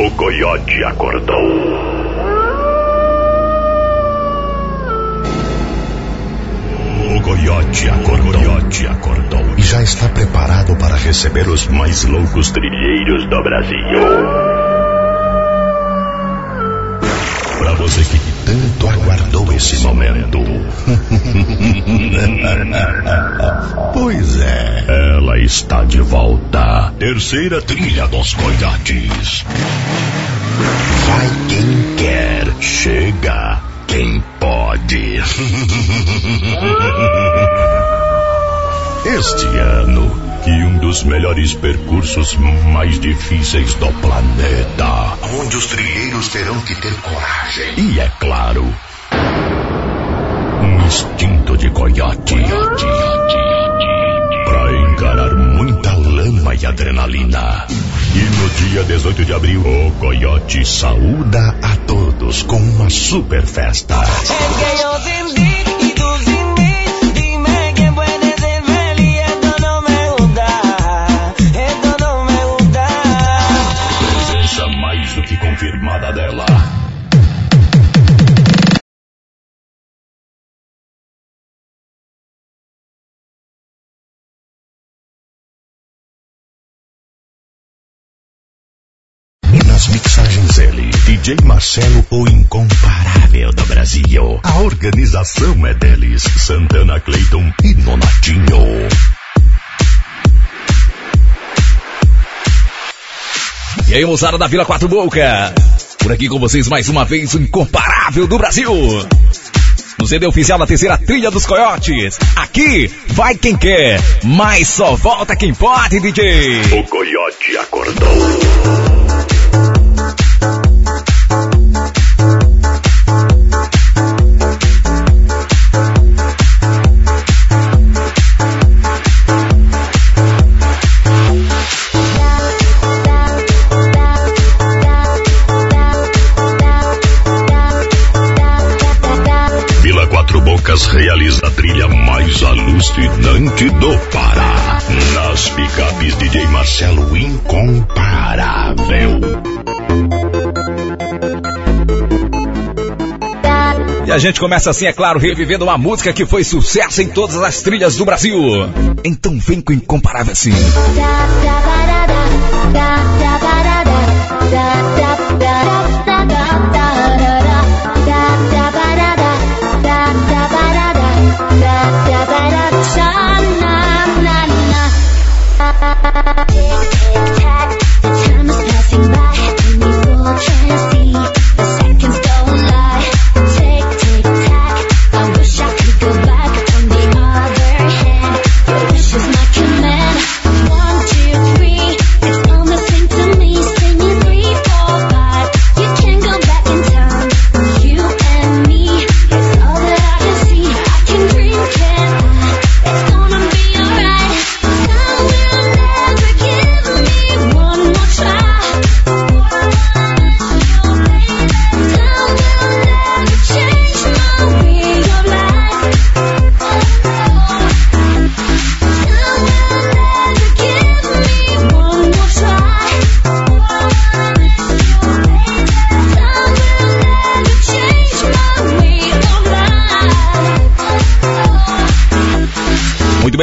O coiote acordou. O coiote acordou. coiote acordou. E já está preparado para receber os mais loucos trilheiros do Brasil. Para você que tanto aguardou esse momento. pois é, ela está de volta. Terceira trilha dos coiotes. Vai quem quer, chega quem pode. Este ano, que um dos melhores percursos mais difíceis do planeta. Onde os trilheiros terão que ter coragem. E é claro, um instinto de coiote. Para encarar muita lama e adrenalina. E no dia 18 de abril, o Coyote saúda a todos com uma super festa. DJ Marcelo, o incomparável do Brasil. A organização é deles, Santana Clayton e Nonatinho. E aí, moçada da Vila Quatro Boca. Por aqui com vocês mais uma vez o incomparável do Brasil. No CD oficial da terceira trilha dos Coiotes. Aqui vai quem quer, mas só volta quem pode, DJ. O Coyote acordou. Mais alucinante do Pará. Nas picapes DJ Marcelo Incomparável. E a gente começa assim, é claro, revivendo uma música que foi sucesso em todas as trilhas do Brasil. Então vem com incomparável assim. Muito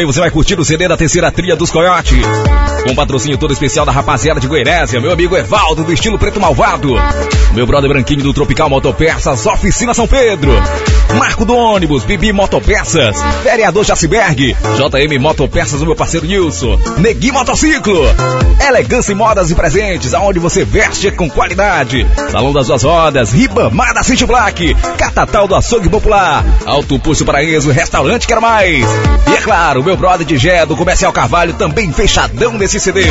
bem, você vai curtir o CD da terceira trilha dos Coyote. Com patrocínio todo especial da rapaziada de Goianésia, meu amigo Evaldo, do estilo preto malvado. Meu brother Branquinho do Tropical Motopeças, Oficina São Pedro. Marco do ônibus, Bibi Motopeças, Vereador Jaciberg, JM Motopeças, o meu parceiro Nilson, Negui Motociclo, Elegância em Modas e Presentes, aonde você veste com qualidade. Salão das Duas Rodas, Ribamar da City Black, Catatal do Açougue Popular, Alto Pulso Paraíso, Restaurante Quero Mais. E é claro, meu brother de Gé, do Comercial Carvalho, também fechadão nesse CD.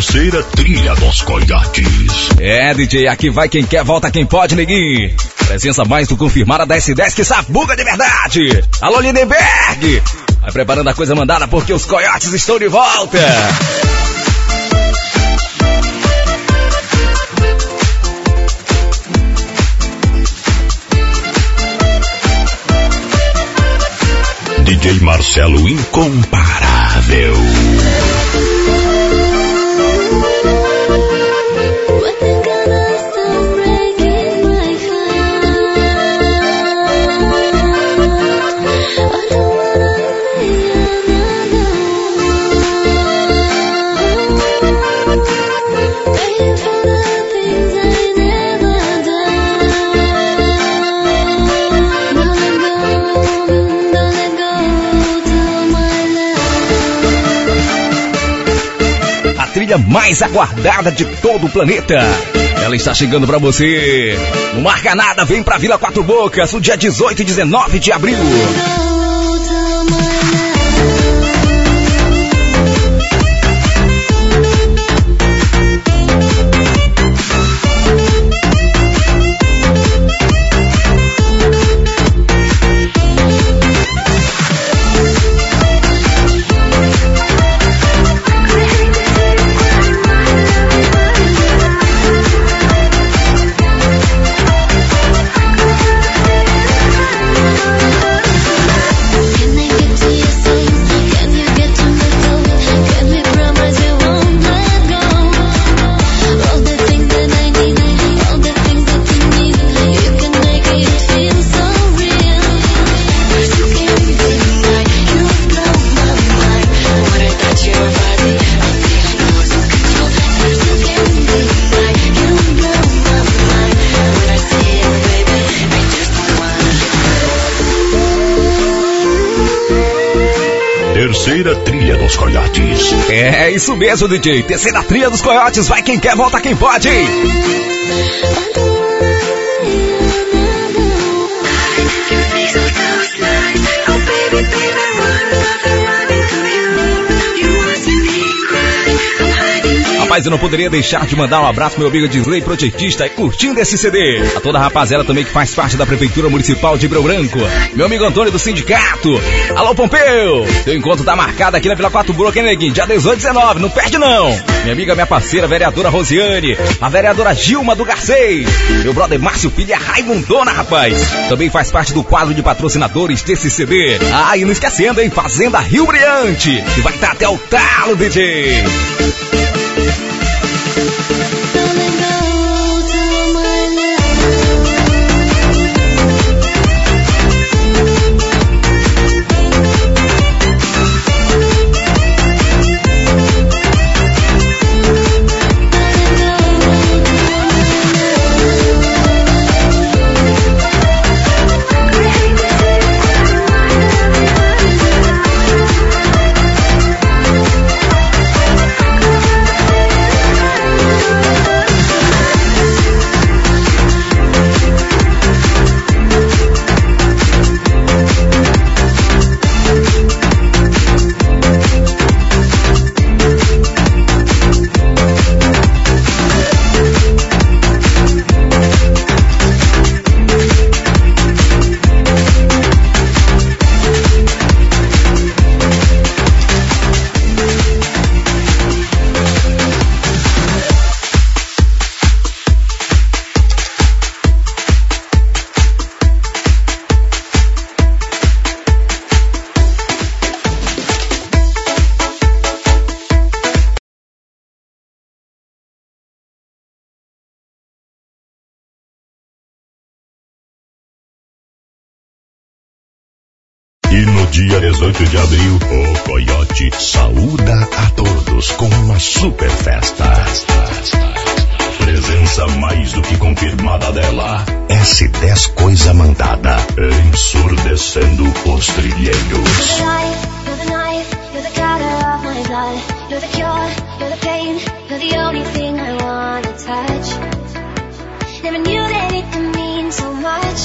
Terceira trilha dos coiotes. É, DJ, aqui vai quem quer, volta quem pode, neguinho. Presença mais do confirmada da S10 que sabuga de verdade. Alô, Lindenberg! Vai preparando a coisa mandada porque os coiotes estão de volta. DJ Marcelo Incomparável. Trilha mais aguardada de todo o planeta. Ela está chegando para você. Não marca nada, vem pra Vila Quatro Bocas, no dia 18 e 19 de abril. É isso mesmo, DJ. Terceira trilha dos coiotes. Vai quem quer, volta quem pode. Rapaz, eu não poderia deixar de mandar um abraço meu amigo Disley, projetista, e curtindo esse CD. A toda a rapaziada também que faz parte da Prefeitura Municipal de Breu Branco. Meu amigo Antônio do Sindicato. Alô, Pompeu! Teu encontro tá marcado aqui na Vila Quatro Broco, hein, neguinho? Dia 18 e 19, não perde não! Minha amiga, minha parceira, vereadora Rosiane, a vereadora Gilma do Garcês, meu brother Márcio Filho e a Raimundona, rapaz. Também faz parte do quadro de patrocinadores desse CD. Ah, e não esquecendo, hein, Fazenda Rio Brilhante, que vai estar até o talo, DJ. 18 de abril, o Coyote saúda a todos com uma super festa. Presença mais do que confirmada dela. S10 Coisa Mandada, ensurdecendo os trilheiros. Never knew that it could mean so much,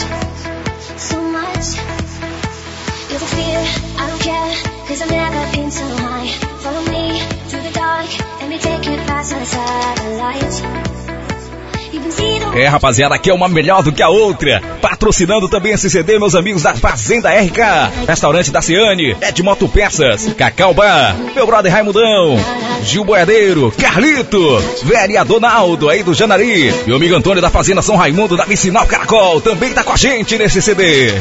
so much. É, rapaziada, aqui é uma melhor do que a outra. Patrocinando também esse CD, meus amigos da Fazenda RK, Restaurante da Ciane, é Ed Moto Peças, Cacau Bar, meu brother Raimundão, Gil Boiadeiro, Carlito, Vereador Donaldo aí do Janari, meu amigo Antônio da Fazenda São Raimundo da Vicinal Caracol, também tá com a gente nesse CD.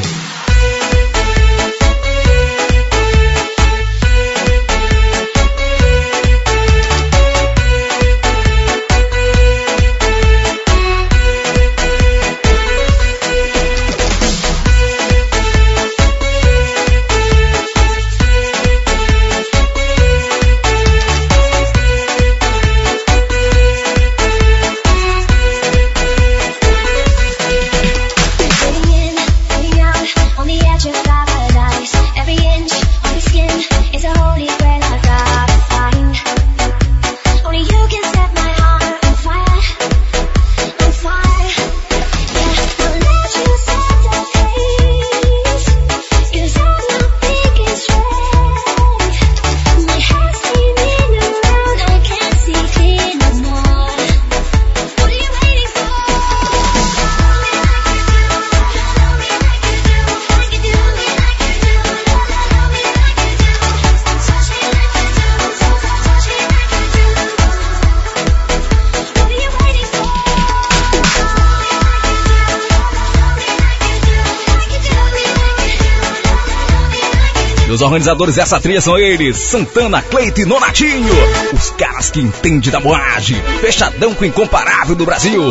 Organizadores dessa trilha são eles: Santana, Cleito e Nonatinho. Os caras que entendem da moagem. Fechadão com o incomparável do Brasil.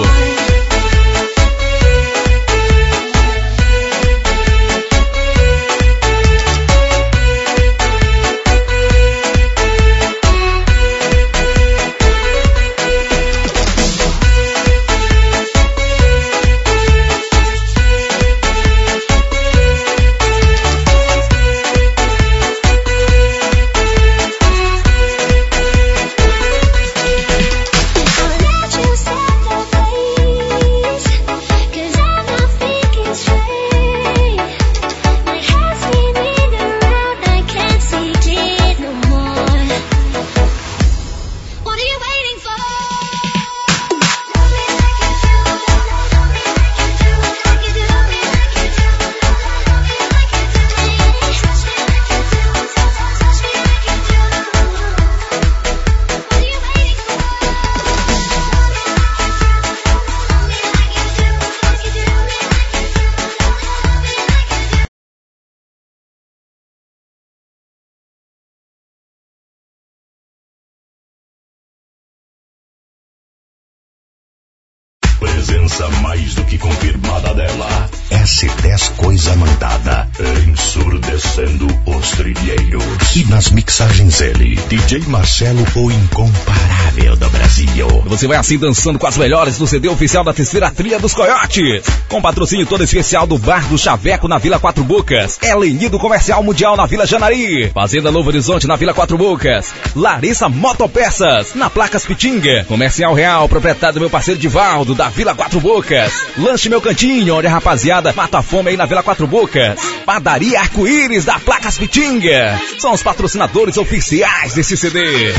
Dela. S10 Coisa Mandada. Ensurdecendo os trilheiros. E nas mixagens ele, DJ Marcelo, o incomparável do Brasil. Você vai assim dançando com as melhores do CD oficial da terceira trilha dos Coiotes. Com patrocínio todo especial do Bar do Chaveco na Vila Quatro Bocas. Eleni do Comercial Mundial na Vila Janari. Fazenda Novo Horizonte na Vila Quatro Bocas. Larissa Motopeças na Placas Pitinga. Comercial Real, proprietário do meu parceiro Divaldo da Vila Quatro Bocas. Lanche Meu Cantinho, onde a rapaziada mata a fome aí na Vila Quatro Bocas. Padaria Arco-Íris da Placas Pitinga. São os patrocinadores oficiais desse CD.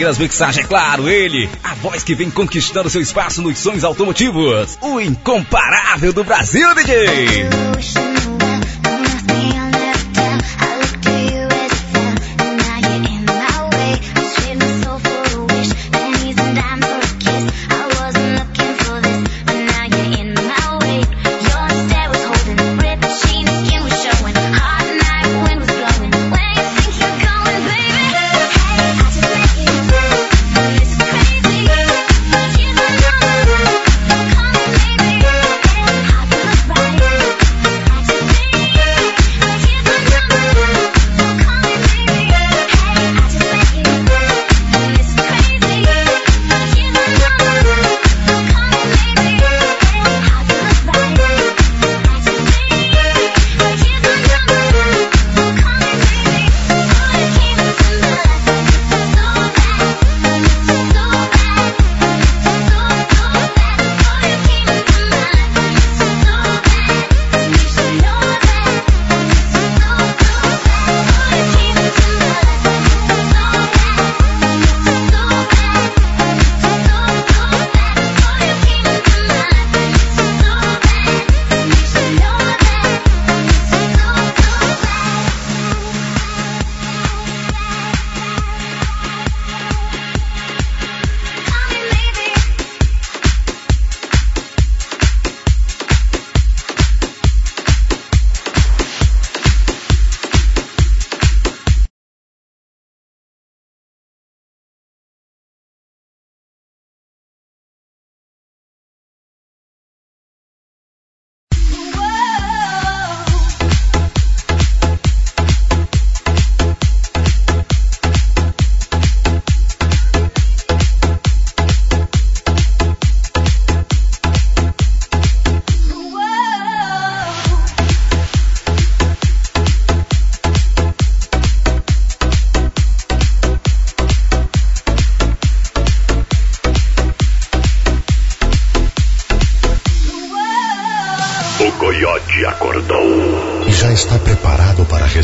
Aqui nas mixagens, é claro, ele, a voz que vem conquistando seu espaço nos sonhos automotivos, o incomparável do Brasil, DJ.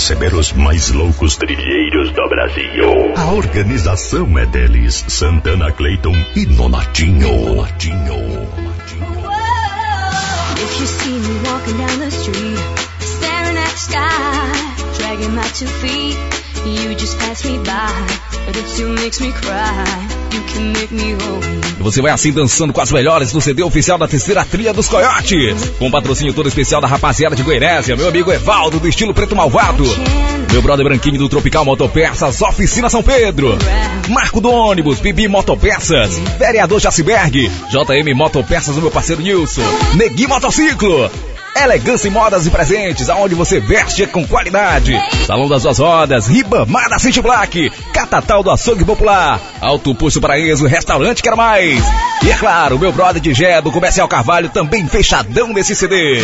Receber os mais loucos trilheiros do Brasil. A organização é deles, Santana Clayton e Nonatinho. Nonatinho. If you see me walking down the street, staring at the sky, dragging my two feet, you just pass me by. Você vai assim dançando com as melhores do CD oficial da terceira trilha dos Coyotes. Com patrocínio todo especial da rapaziada de Goirésia, meu amigo Evaldo do estilo preto malvado. Meu brother Branquinho do Tropical Motopeças, Oficina São Pedro. Marco do ônibus, Bibi Motopeças. Vereador Jaciberg, JM Motopeças do meu parceiro Nilson. Negui Motociclo. Elegância em modas e presentes, aonde você veste com qualidade. Salão das Duas Rodas, Ribamada City Black, Catatal do Açougue Popular, Alto Poço Paraíso, Restaurante Quero Mais. E é claro, meu brother de Gé do Comercial Carvalho também fechadão nesse CD.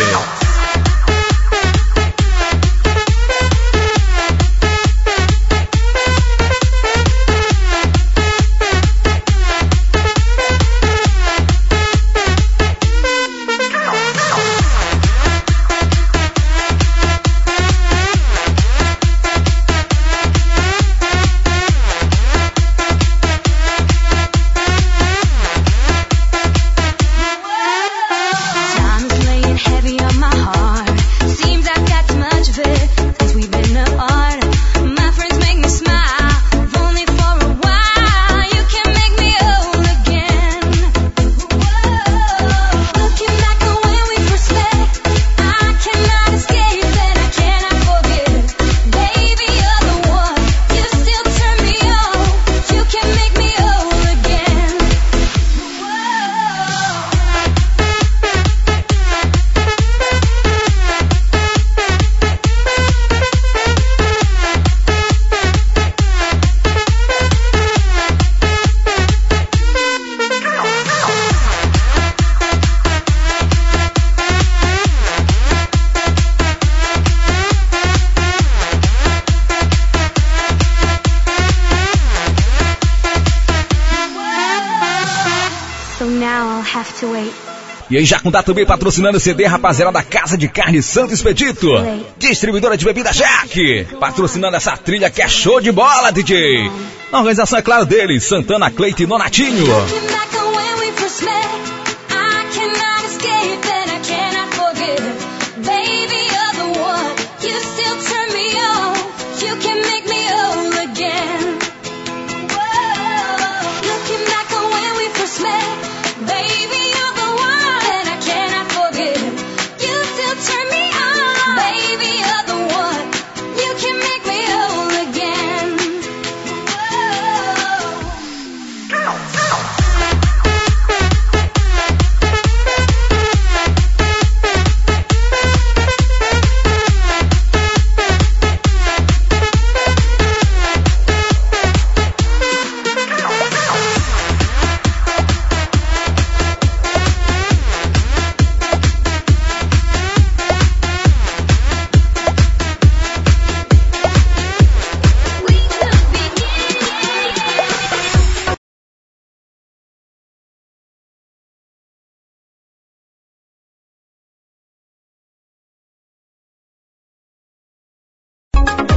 Já com também patrocinando o CD, rapaziada da Casa de Carne Santo Expedito. Distribuidora de bebida Jack. Patrocinando essa trilha que é show de bola, DJ. A organização é claro deles, Santana Cleite e Nonatinho.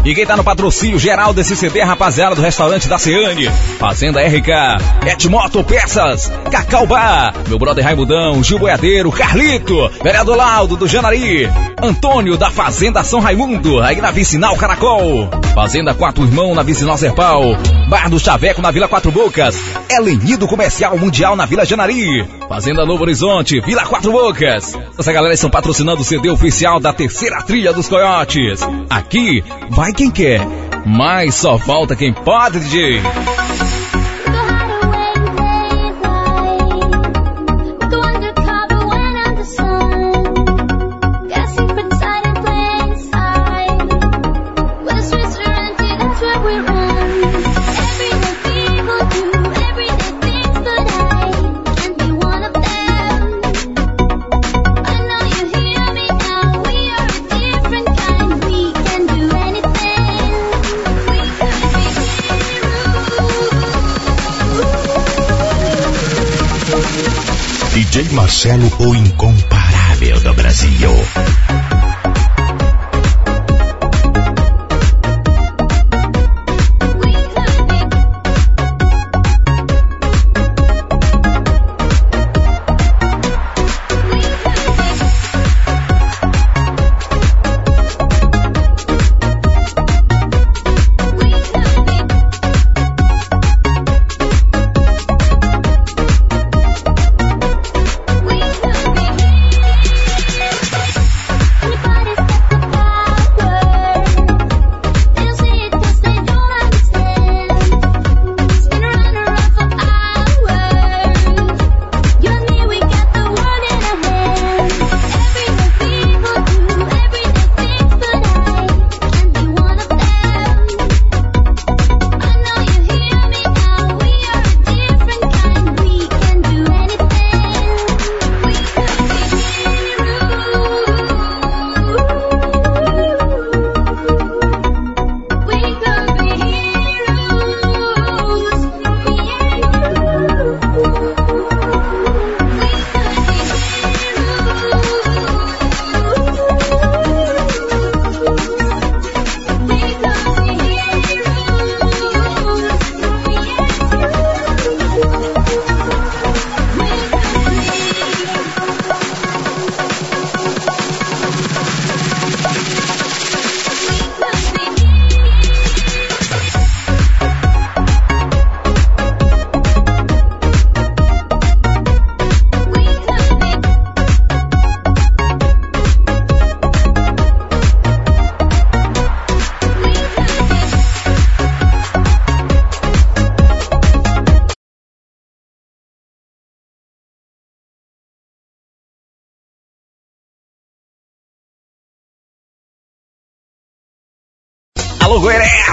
E quem tá no patrocínio geral desse CD, rapaziada do restaurante da Ceane, Fazenda RK, Etmoto Peças, Cacau Bar, meu brother Raimundão, Gil Boiadeiro, Carlito, vereador Laudo do Janari, Antônio da Fazenda São Raimundo, aí na Vicinal Caracol, Fazenda Quatro Irmão na Vicinal Serpal, Bar do Chaveco na Vila Quatro Bocas, Elenido Comercial Mundial na Vila Janari, Fazenda Novo Horizonte, Vila Quatro Bocas. Essa galera estão patrocinando o CD oficial da terceira trilha dos Coiotes. Aqui vai quem quer, mas só falta quem pode, DJ. Marcelo, o incomparável do Brasil.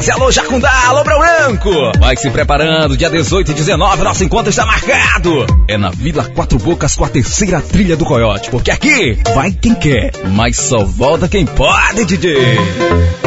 Goiás, alô Jacundá, alô Branco. Vai se preparando, dia 18 e 19, nosso encontro está marcado. É na Vila Quatro Bocas com a terceira trilha do Coyote, porque aqui vai quem quer, mas só volta quem pode, DJ.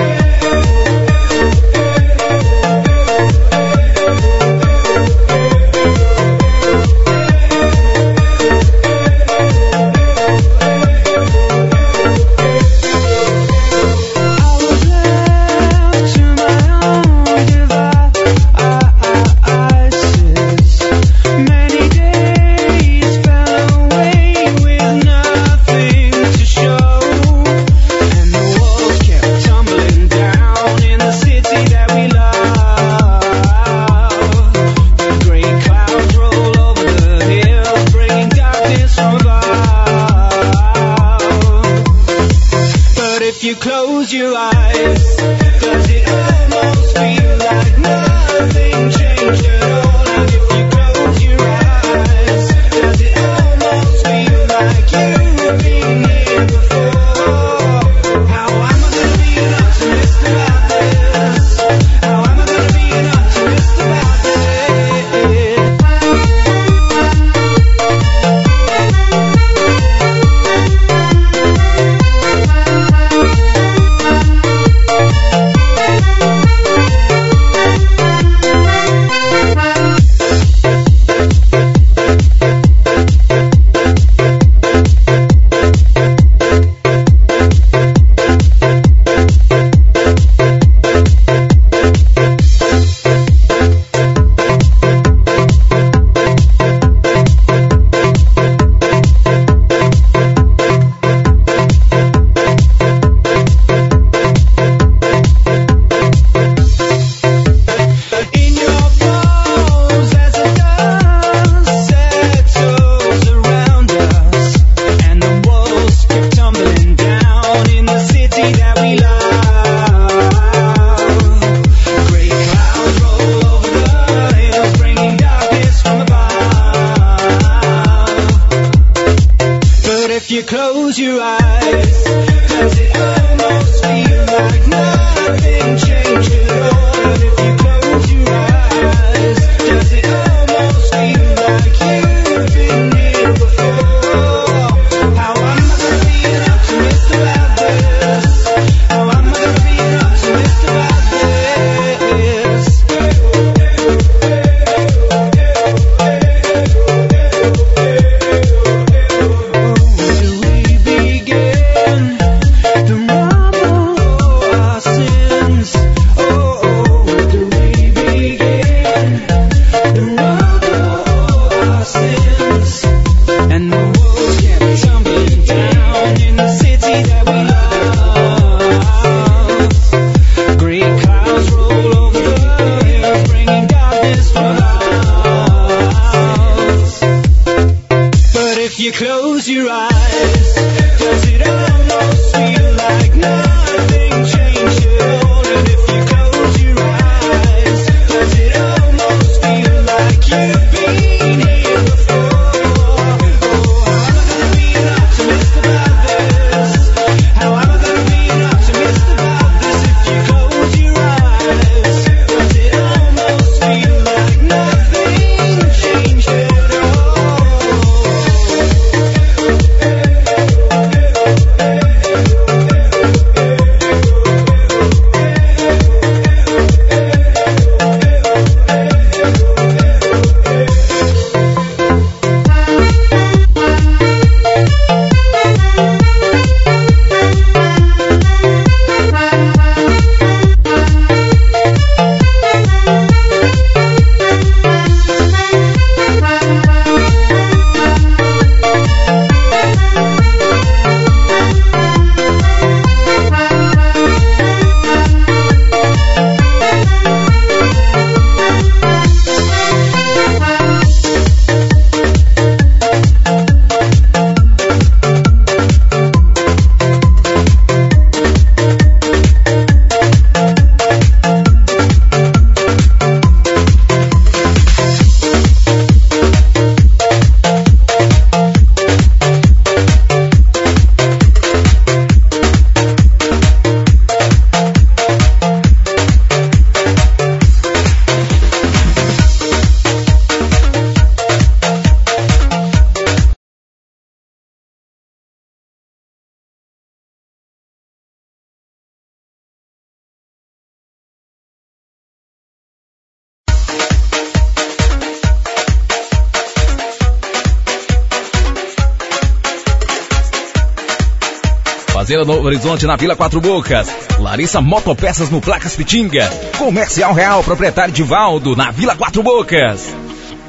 Fazenda Novo Horizonte na Vila Quatro Bocas. Larissa Motopeças no Placas Pitinga. Comercial Real, proprietário de Valdo, na Vila Quatro Bocas.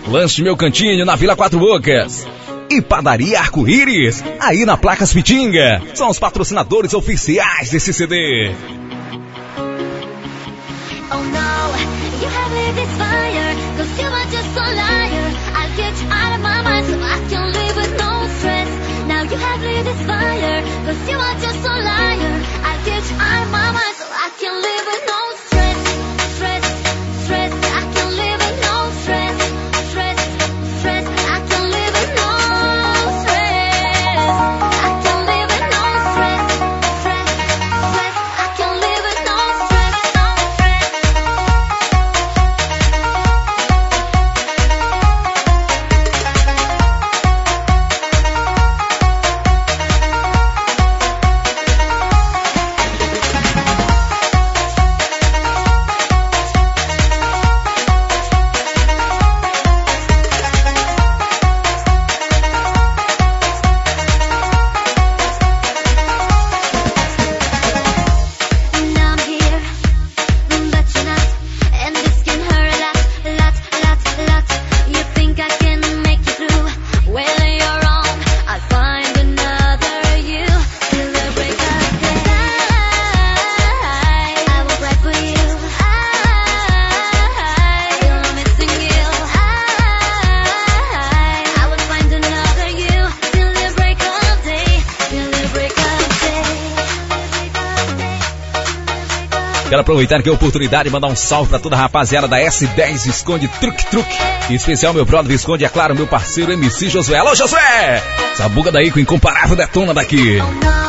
Lanche Meu Cantinho na Vila Quatro Bocas. E Padaria Arco-Íris, aí na Placas Pitinga. São os patrocinadores oficiais desse CD. Oh no, you have this fire, cause you are just a liar. I'll get you out of my mind so I you have lit this fire, cause you are just a liar. I'll get you out of my mind so I can live Aproveitar aqui a oportunidade e mandar um salve para toda a rapaziada da S10 Visconde Truque Truque. Em especial meu brother Visconde, é claro, meu parceiro MC Josué. Alô, Josué! Essa buga daí com incomparável detona daqui. Oh,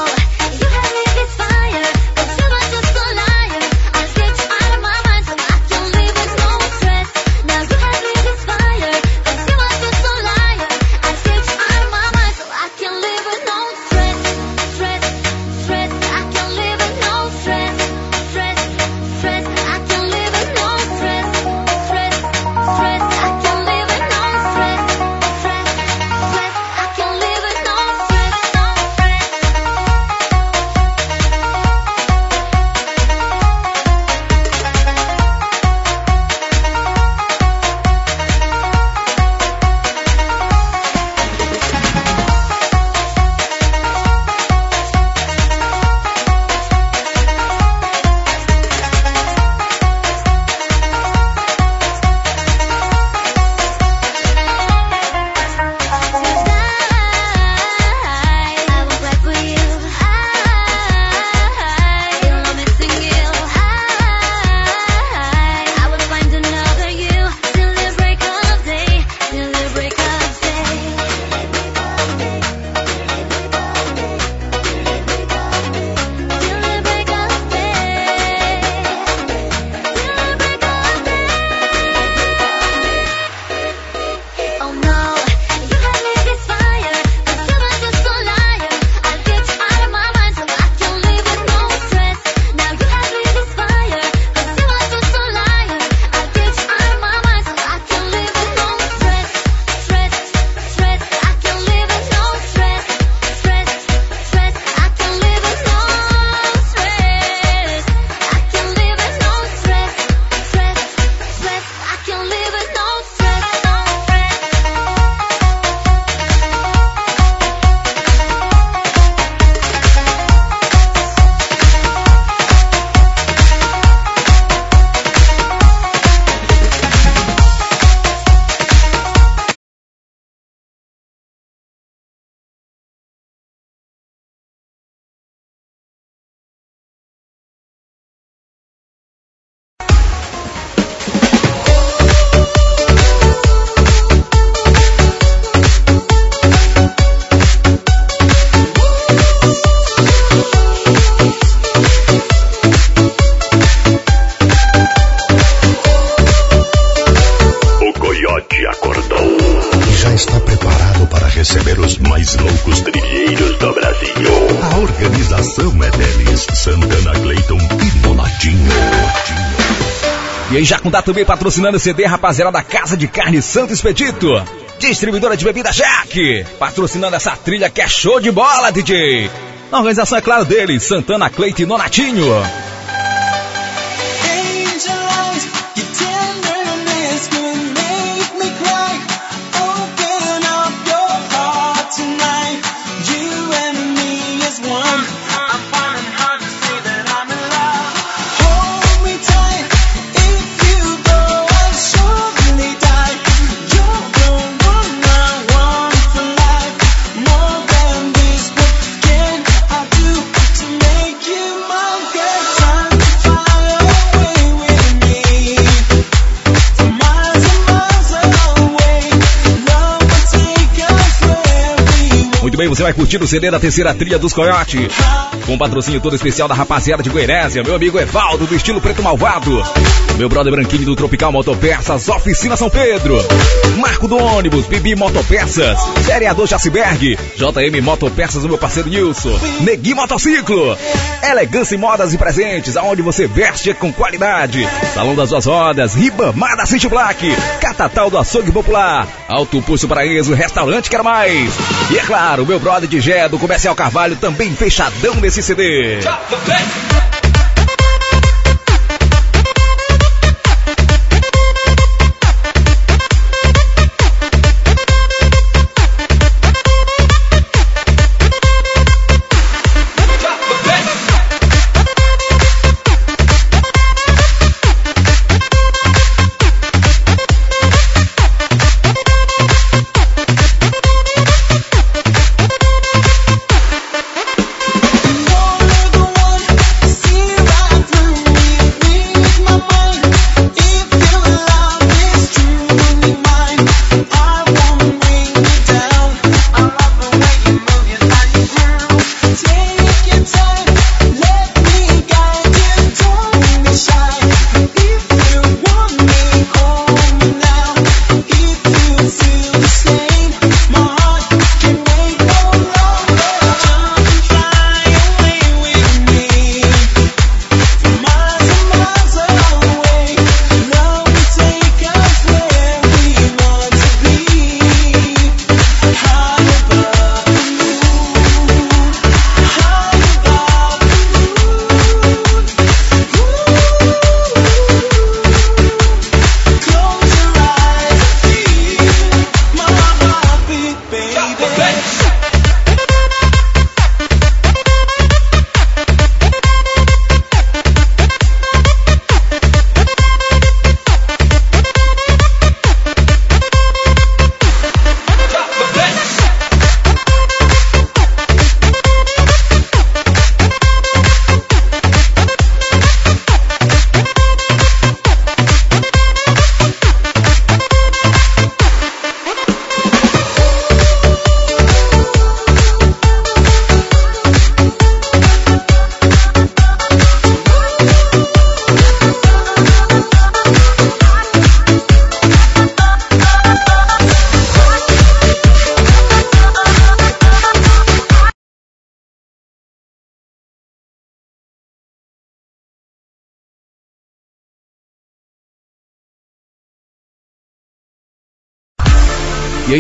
já com também patrocinando o CD, rapaziada da Casa de Carne Santo Expedito. Distribuidora de bebida Jack, patrocinando essa trilha que é show de bola, DJ. Na organização, é claro, dele, Santana Cleite Nonatinho. Você vai curtir o CD da terceira trilha dos Coyote. Com patrocínio todo especial da rapaziada de Goirésia, meu amigo Evaldo, do estilo preto malvado. Meu brother Branquinho do Tropical Motopeças, Oficina São Pedro. Marco do ônibus, Bibi Motopeças. Vereador Jaciberg. JM Motopeças, o meu parceiro Nilson. Negui Motociclo. Elegância e modas e presentes, aonde você veste com qualidade. Salão das Duas Rodas, Ribamada City Black. Catatal do Açougue Popular. Alto Pulso Paraíso, Restaurante Quer Mais. E é claro, meu brother de Gé do Comercial Carvalho também fechadão nesse CD.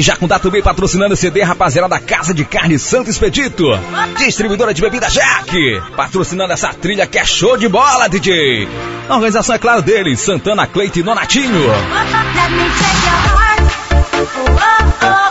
E já com também patrocinando o CD, rapaziada da Casa de Carne Santo Expedito. Distribuidora de bebida Jack. Patrocinando essa trilha que é show de bola, DJ. A organização é claro dele, Santana Cleite Nonatinho. poderia,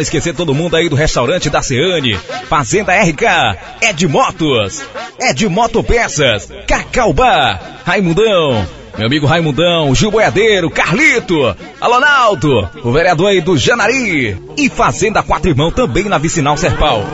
claro, esquecer todo mundo aí do restaurante da Ceane, Fazenda RK, é de motos, é de motopeças, Cacau Bar, Raimundão, meu amigo Raimundão, Gil Boiadeiro, Carlito, Alonaldo, o vereador aí do Janari. E Fazenda Quatro Irmãos também na Vicinal Serpal.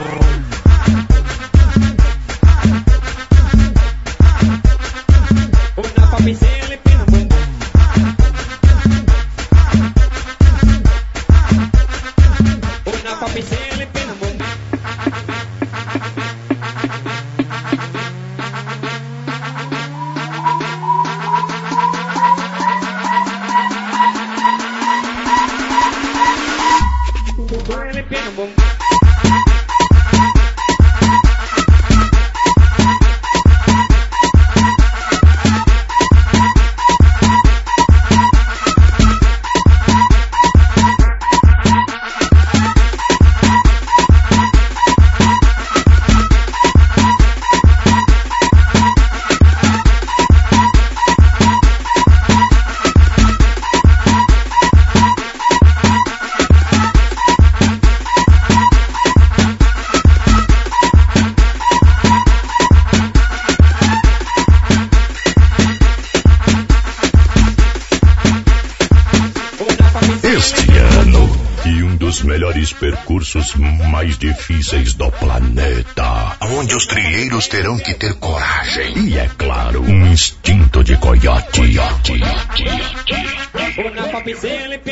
Percursos mais difíceis do planeta. Onde os trilheiros terão que ter coragem. E é claro, um instinto de coiote.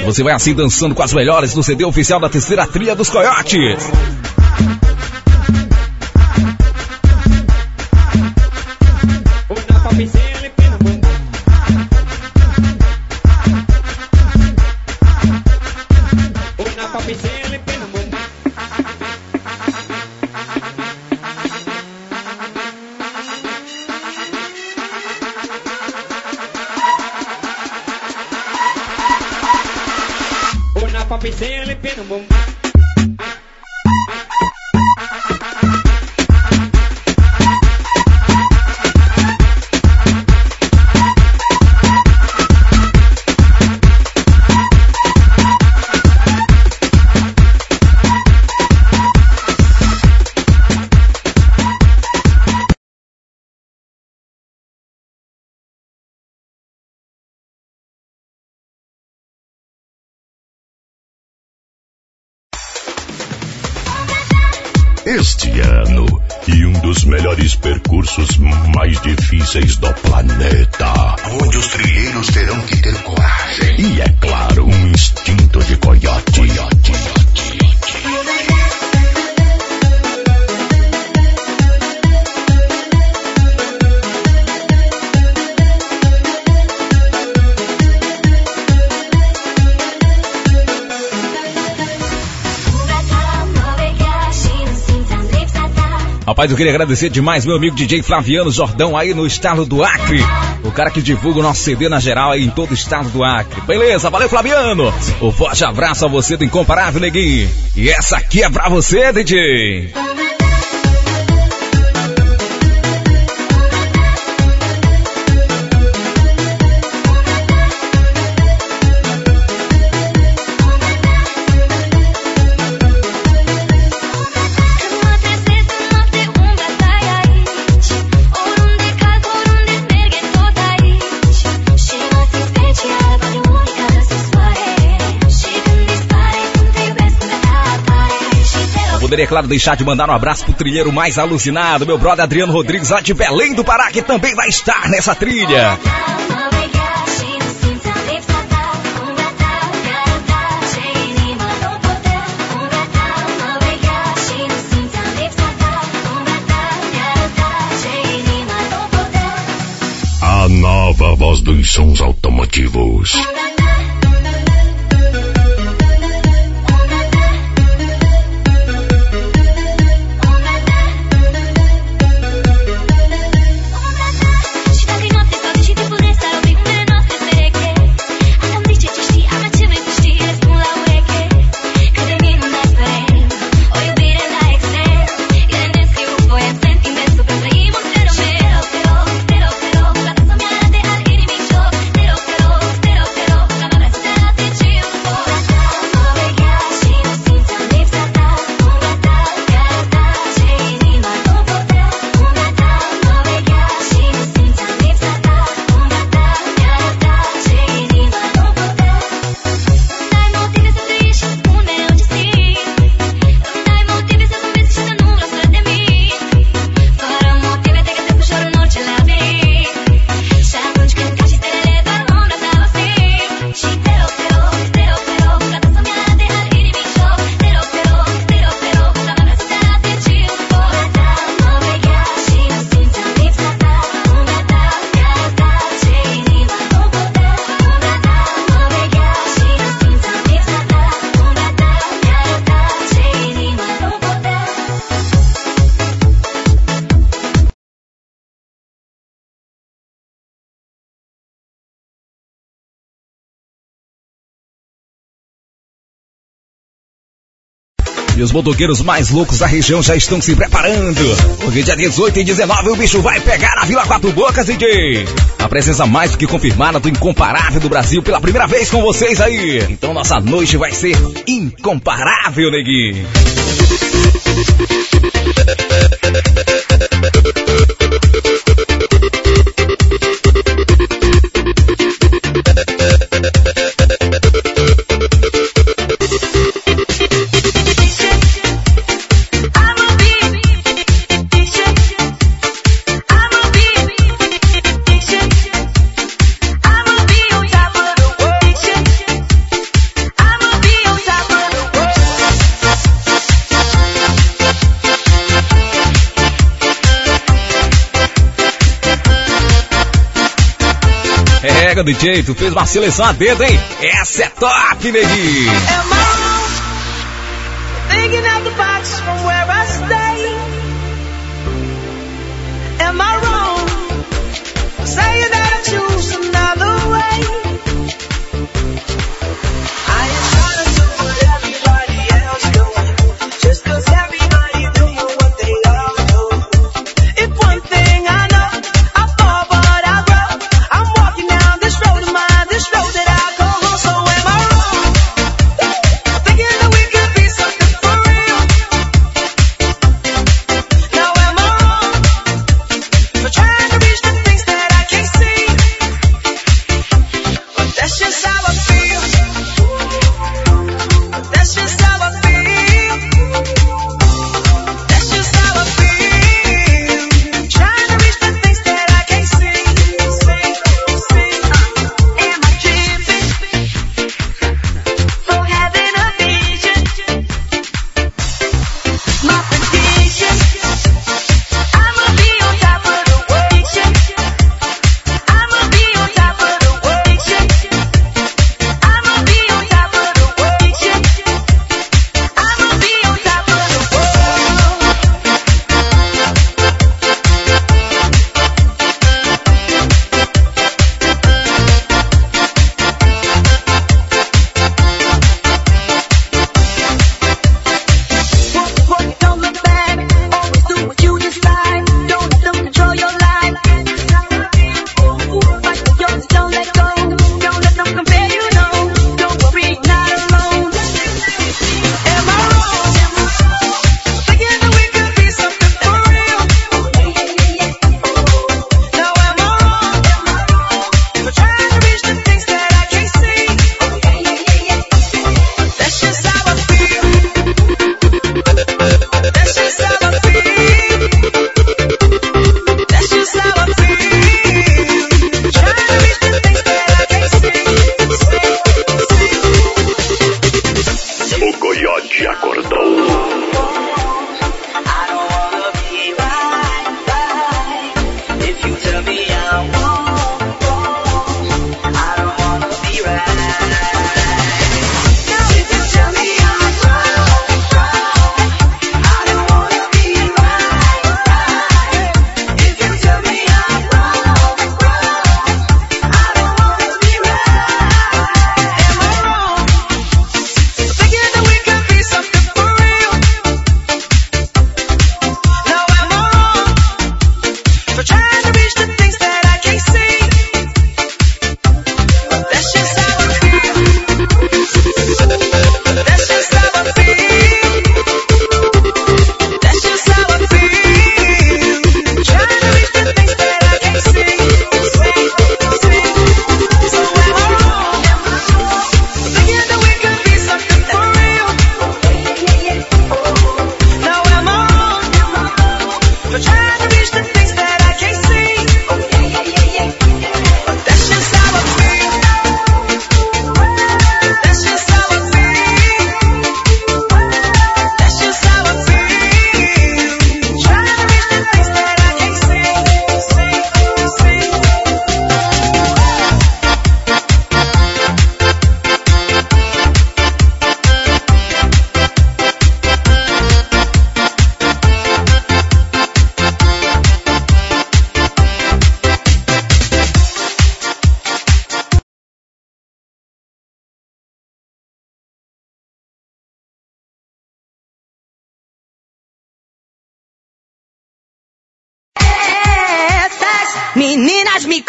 Você vai assim dançando com as melhores no CD oficial da terceira trilha dos coiotes. Eu queria agradecer demais meu amigo DJ Flaviano Jordão aí no estado do Acre. O cara que divulga o nosso CD na geral aí em todo o estado do Acre. Beleza, valeu Flaviano. O forte abraço a você do Incomparável Neguinho. E essa aqui é pra você, DJ. Poderia, claro, deixar de mandar um abraço pro trilheiro mais alucinado, meu brother Adriano Rodrigues, lá de Belém do Pará, que também vai estar nessa trilha. A nova voz dos sons automotivos. E os motoqueiros mais loucos da região já estão se preparando. Porque dia 18 e 19 o bicho vai pegar na Vila Quatro Bocas, DJ. A presença mais do que confirmada do incomparável do Brasil pela primeira vez com vocês aí. Então nossa noite vai ser incomparável, neguinho. Pega, DJ, tu fez uma seleção a dedo, hein? Essa é top, neguinho! Thinking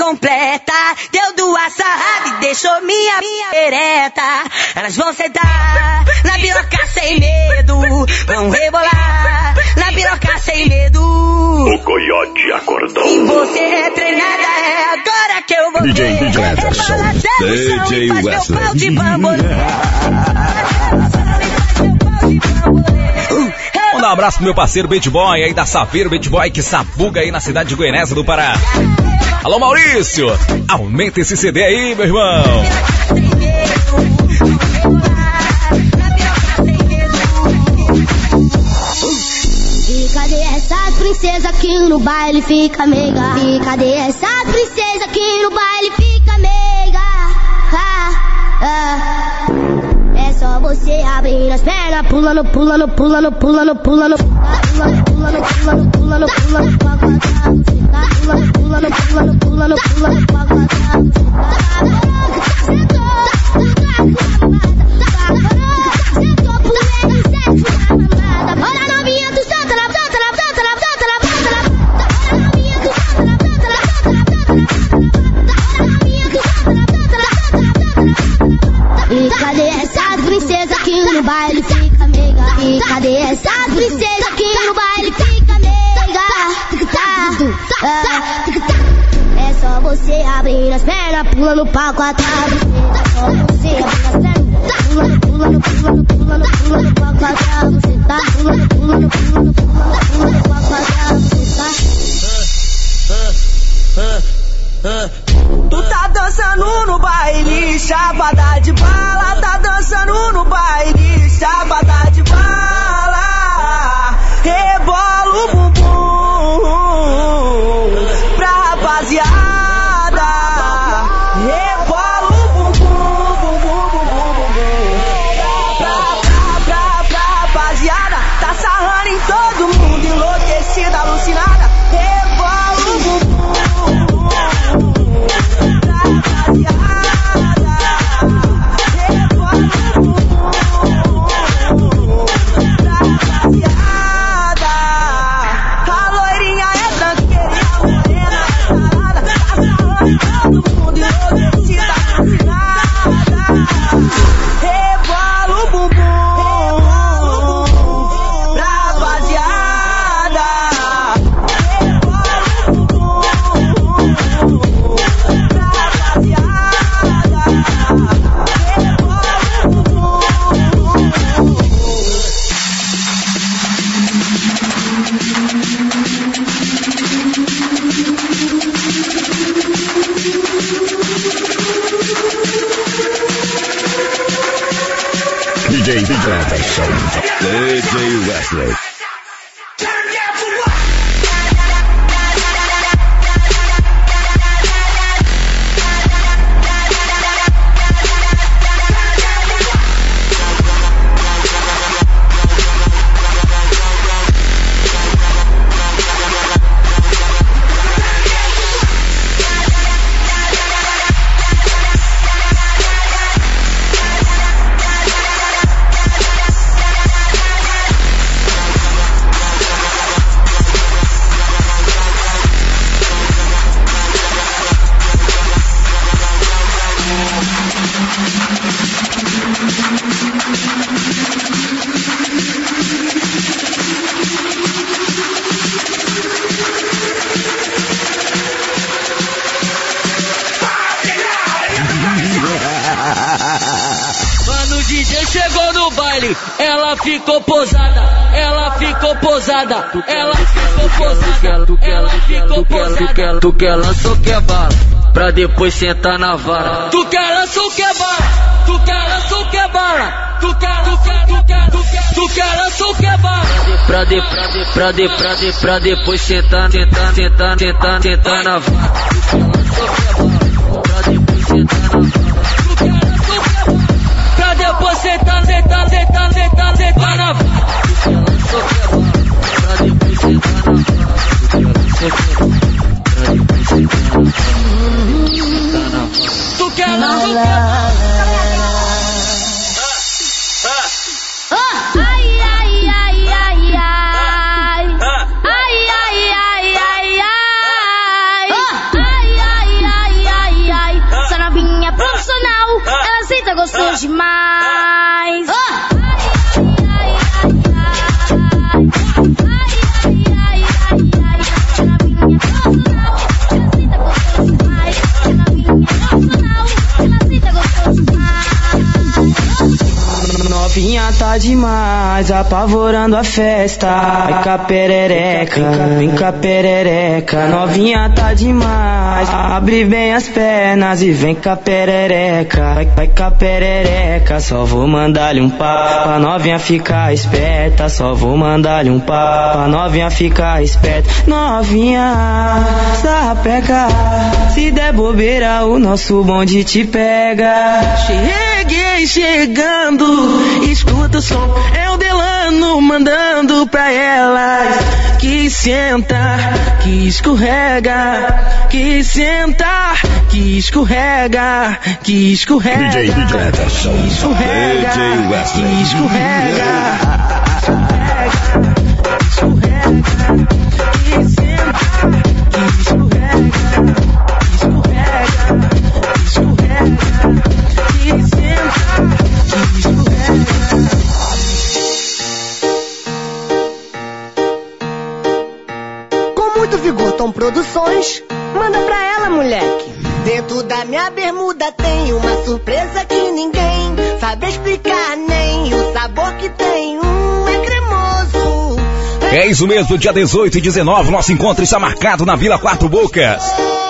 completa. Deu duas sarradas e deixou minha, minha pereta. Elas vão sentar na piroca sem medo. Vão rebolar na piroca sem medo. O coiote acordou. E você é treinada, é agora que eu vou DJ, DJ Anderson. DJ Wesley. Manda um abraço pro meu parceiro Bait Boy aí da Saveiro Bait Boy que sabuga aí na cidade de Goiânia do Pará. Alô Maurício, aumenta esse CD aí, meu irmão. E cadê essa princesa que no baile fica meiga? E cadê essa princesa que no baile fica meiga? Ah, ah. Só você abrir as pernas, pulando, pulando, pulando, pulando, pulando, pulando, pulando, pulando, pulando, pulando, pulando, pulando, pulando, pulando, pulando, Olha que no baile fica meiga? E cadê essa princesa que no baile fica meiga? É só você abrir as pernas, pula no palco atrás. É só você abrir as pernas, pulando, pulando, pulando, pulando, pulando no palco atrás. Você tá pulando, pulando, pulando, pulando, pulando no palco atrás. Você tá. Tá dançando no baile, chapada de bala. Tá dançando no baile, chapada de bala. Rebola o bumbum success rate. Quer, tu quer, tu quer lançou que é bala, pra depois sentar na vara. Tu quer lançou que é bala, tu quer lançou que é bala, tu quer, tu quer, tu quer, tu quer, tu quer lançou que é bala. Pra de, pra de, pra de, pra de, pra depois sentar, sentar, sentar, sentar, sentar na vara. Tá demais, apavorando a festa. Vem cá perereca, vem cá perereca. Novinha tá demais, abre bem as pernas e vem cá perereca. Vai, vai cá perereca, só vou mandar-lhe um papo pra novinha ficar esperta. Só vou mandar-lhe um papo pra novinha ficar esperta. Novinha, sapeca, se der bobeira o nosso bonde te pega. Cheguei chegando, escuta o som, é o Delano mandando pra elas que senta, que escorrega, que senta, que escorrega, que escorrega, DJ DJ que escorrega, DJ Wesley. que escorrega, escorrega, que bermuda tem uma surpresa que ninguém sabe explicar, nem o sabor que tem. Um é cremoso. É isso mesmo, dia 18 e 19, nosso encontro está marcado na Vila Quatro Bocas.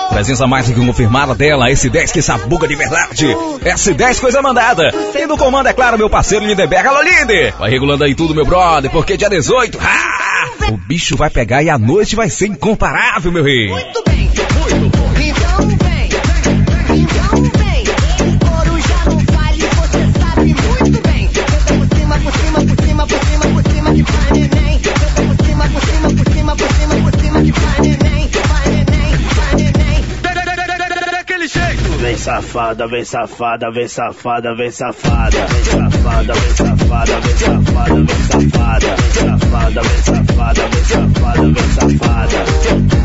Presença mais do que confirmada dela, S10 que sabuga de verdade. S10 coisa mandada. E no comando, é claro, meu parceiro Lindenberg. Alô, Linde! Vai regulando aí tudo, meu brother, porque dia 18, ah, o bicho vai pegar e a noite vai ser incomparável, meu rei. Muito bem. safada, vem safada, vem safada, vem safada. Vem Safada, vem safada, vem safada, vem safada. Vem Safada, vem safada, vem safada, vem safada.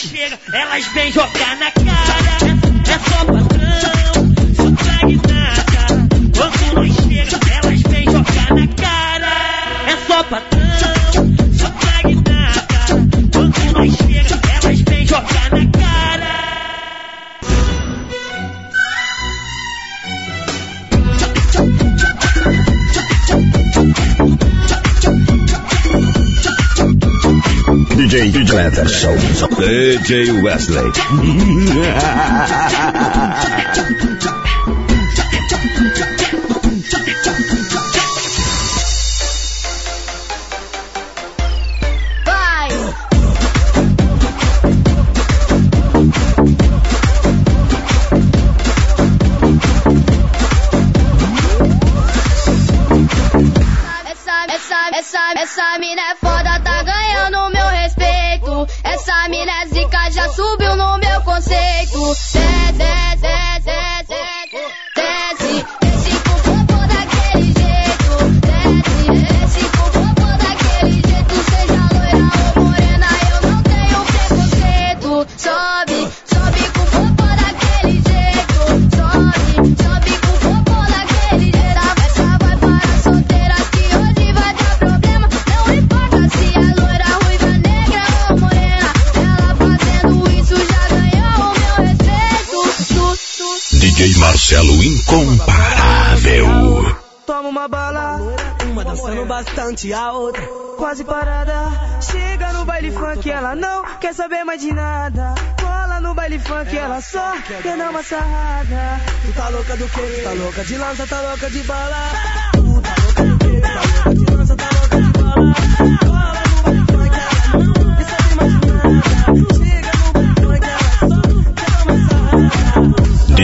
shit DJ DJ Anderson. DJ Wesley. DJ Marcelo Incomparável. Toma uma bala, uma dançando bastante, a outra quase parada. Chega no baile funk, ela não quer saber mais de nada. Cola no baile funk, ela só quer dar uma sarrada. Tu tá louca do que? Tu tá louca de lança, tá louca de bala.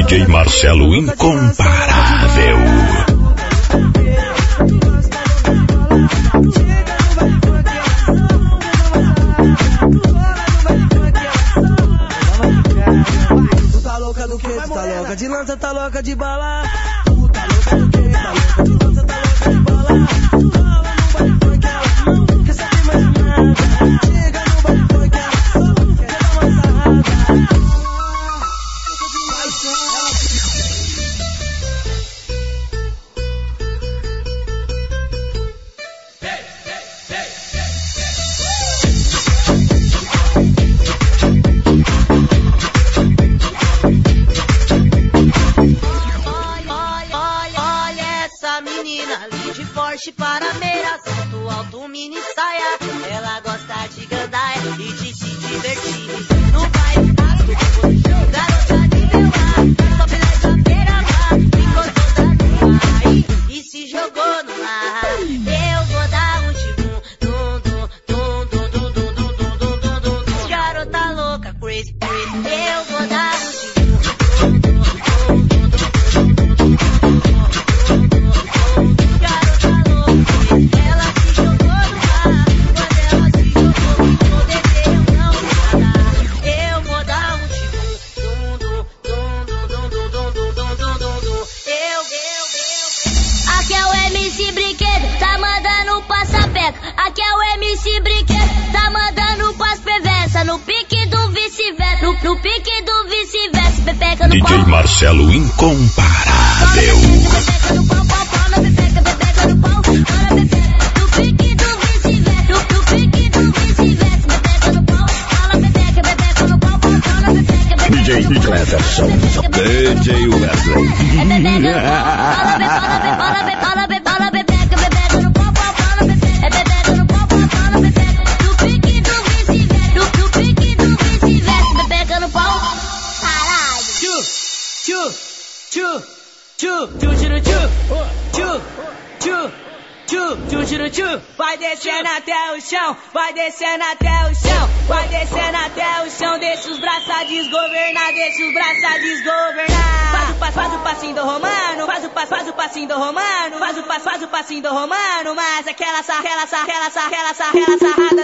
DJ Marcelo incomparável. Tá louca do quê? Tá louca de lança, tá louca de bala. passinho do Romano, faz o passo, faz o passinho do Romano, mas aquela sarrela, sarrela, sarrela, sarrela, sarra.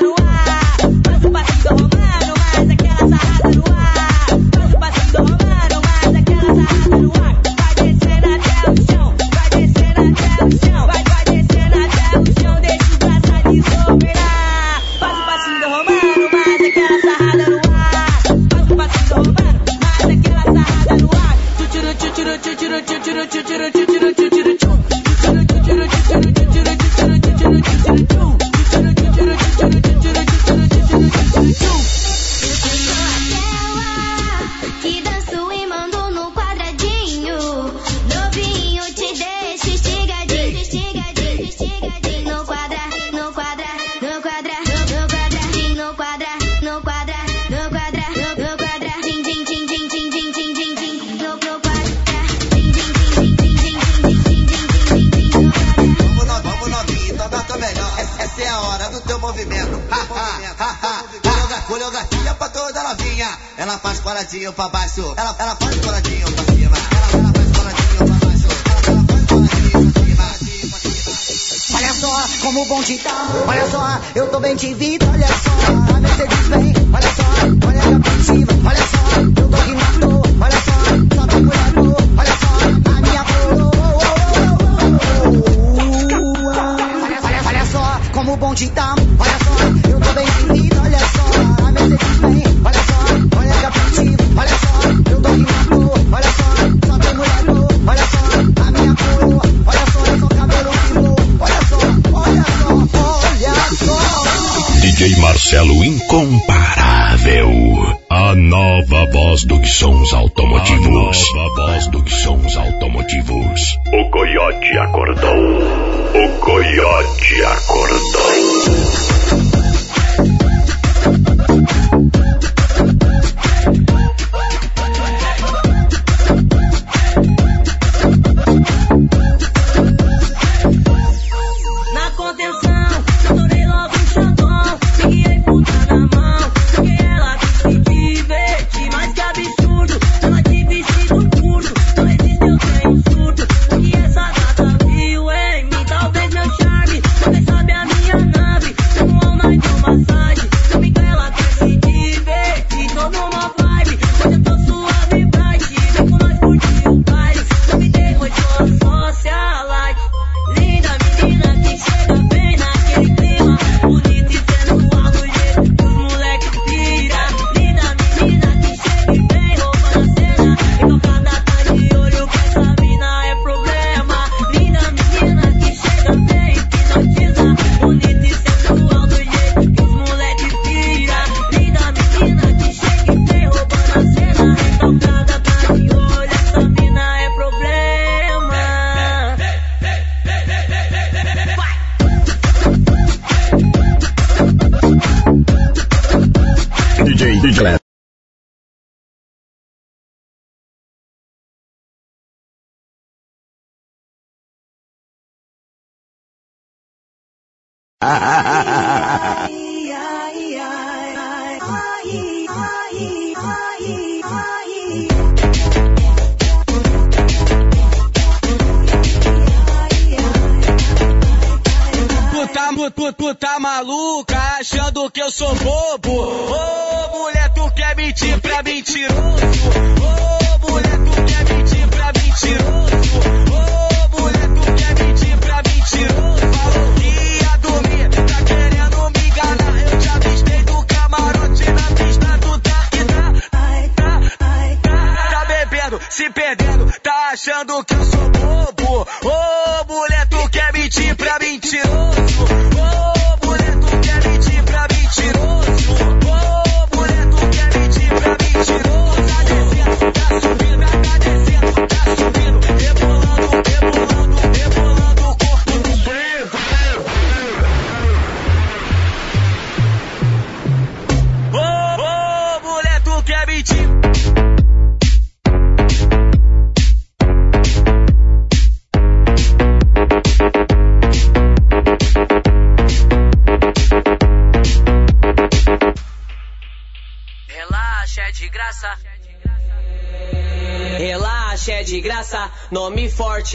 Puta, tá, puta tá maluca, achando que eu sou bobo?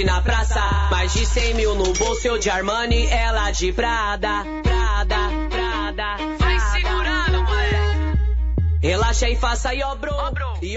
na praça. Mais de cem mil no bolso, eu de Armani, ela de Prada. Prada, Prada. Vai segurando, mulher. Relaxa e faça e obrou. obrou. E...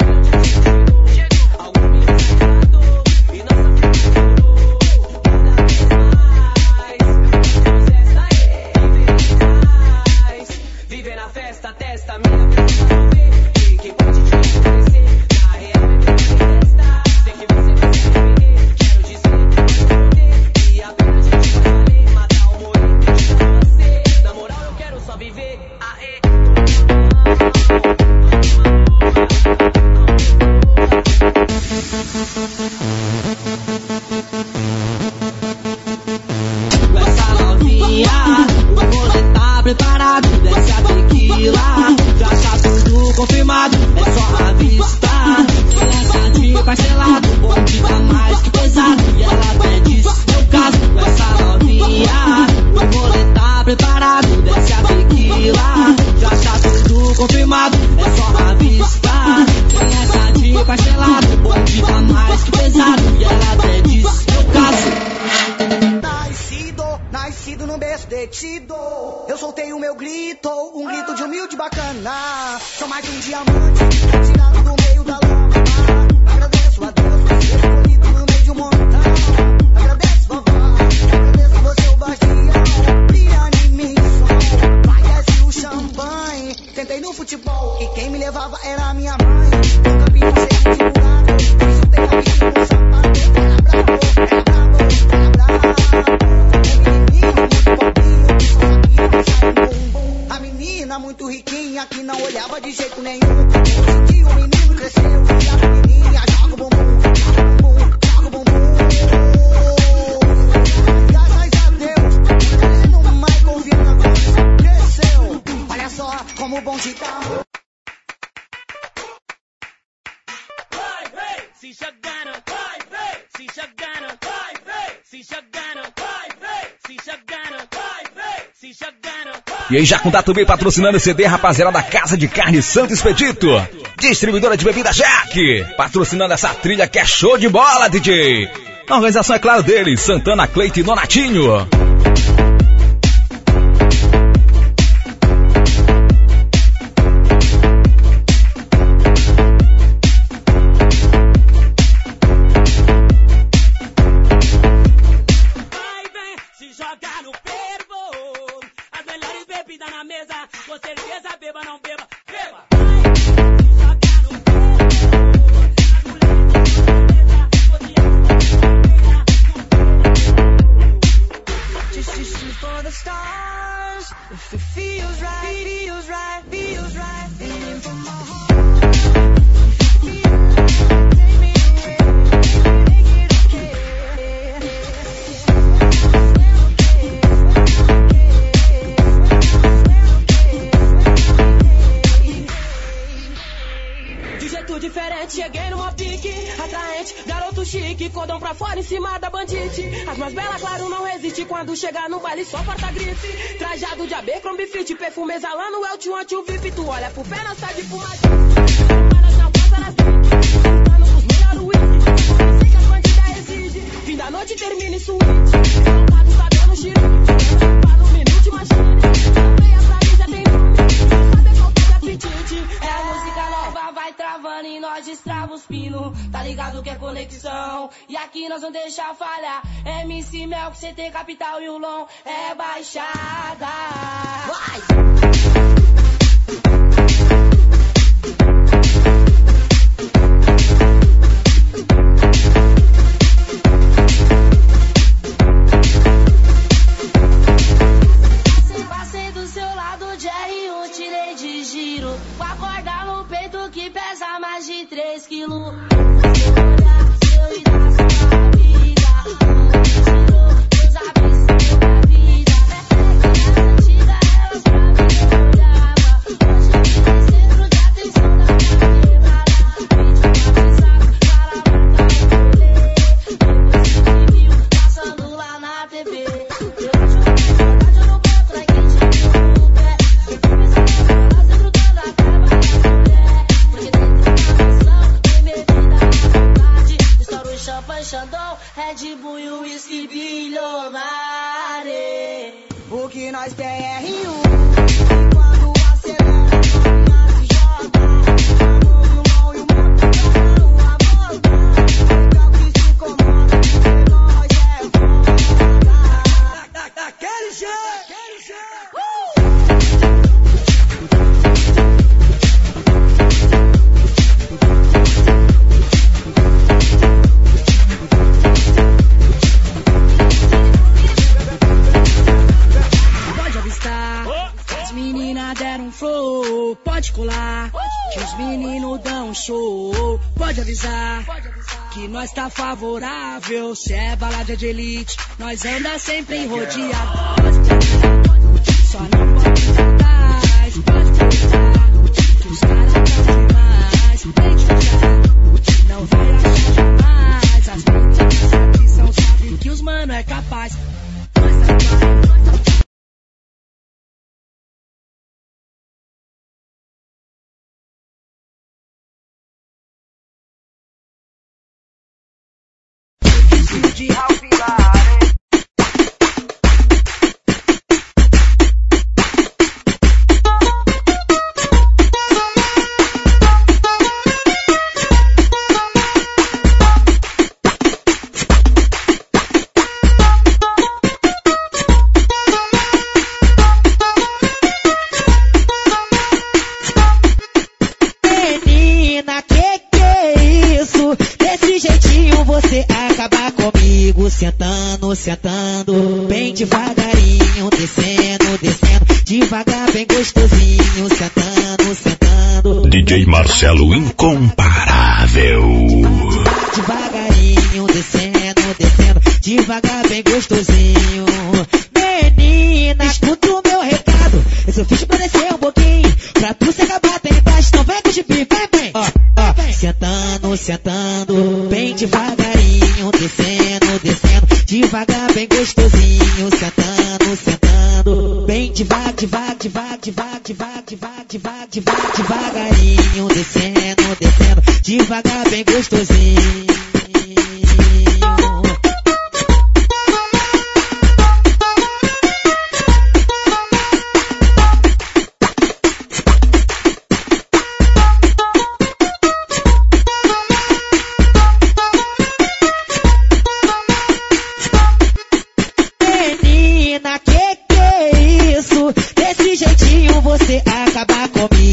é bom de dar. Se vai! Se vai! Se vai! Se vai! Se. E aí, Jacundá também patrocinando o CD, rapaziada da Casa de Carne Santo Expedito. Distribuidora de bebida Jack. Patrocinando essa trilha que é show de bola, DJ. A organização é claro deles, Santana, Cleite e Donatinho. um show, pode avisar, pode avisar. Que nós tá favorável. Se é balada de elite, nós anda sempre em rodeado. Só não pode cantar, pode cantar. Que os caras tá demais. Tem que não vai achar demais. As putas aqui são sabem que os mano é capaz. G, how Marcelo Incomparável. Devagarinho, descendo, descendo. Devagar, bem gostosinho. Menina, escuta o meu recado. Esse eu fiz pra descer um pouquinho. Pra tu se acabar, tem embaixo. Não vem com de vem, vem. Ó, ó. Sentando, sentando. Bem devagarinho, descendo, descendo. Devagar, bem gostosinho. Sentando, devagar, devagar, devagar, devagar, devagar, devagar, devagar, devagar, devagarinho, descendo, descendo. Devagar, bem gostosinho.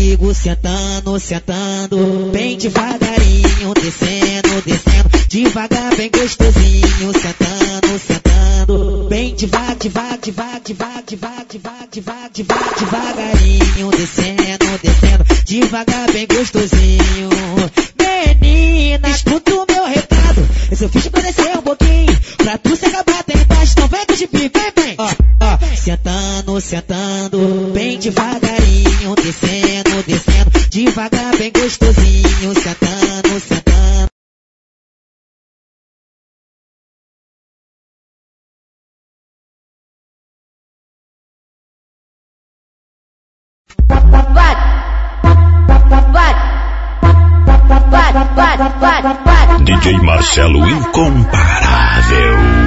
comigo sentando, sentando. Bem devagarinho, descendo, descendo. Devagar, bem gostosinho, sentando, sentando. Bem devagar, devagar, devagar, devagar, devagar, devagar, devagar, devagar devagarinho, descendo, descendo. Devagar, bem gostosinho. Menina, escuta o meu recado. Esse eu fiz parecer um pouquinho. Pra tu se acabar, tem baixo, não vem de pipa, sentando, sentando, bem devagarinho, descendo, descendo, devagar, bem gostosinho, sentando, sentando. DJ Marcelo Incomparável.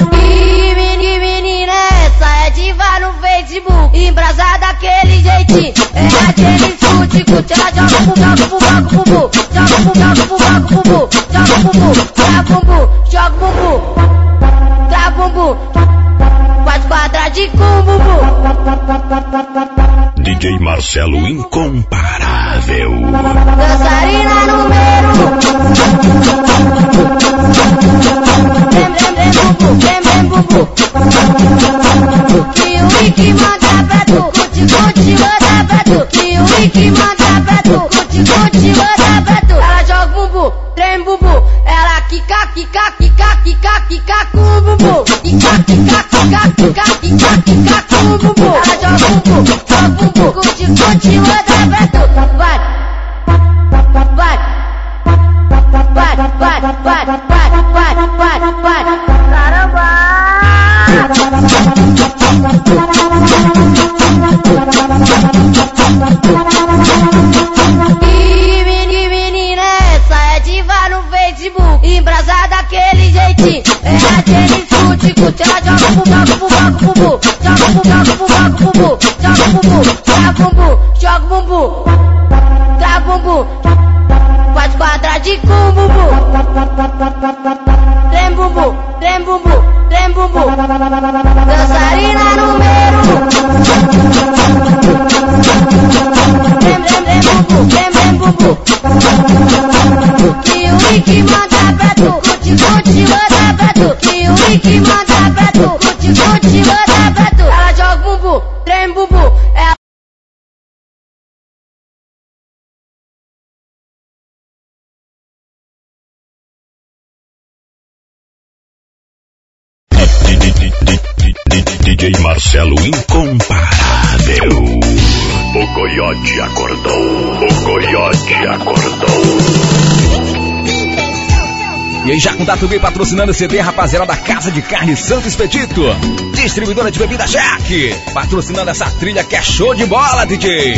bumbum, joga o bumbum, joga o bumbum de continua da brata. Marcelo Incomparável. O Coyote acordou. O Coyote acordou. E aí, já com Tatuí patrocinando o CD, rapaziada da Casa de Carne Santo Expedito. Distribuidora de bebida Jack. Patrocinando essa trilha que é show de bola, DJ.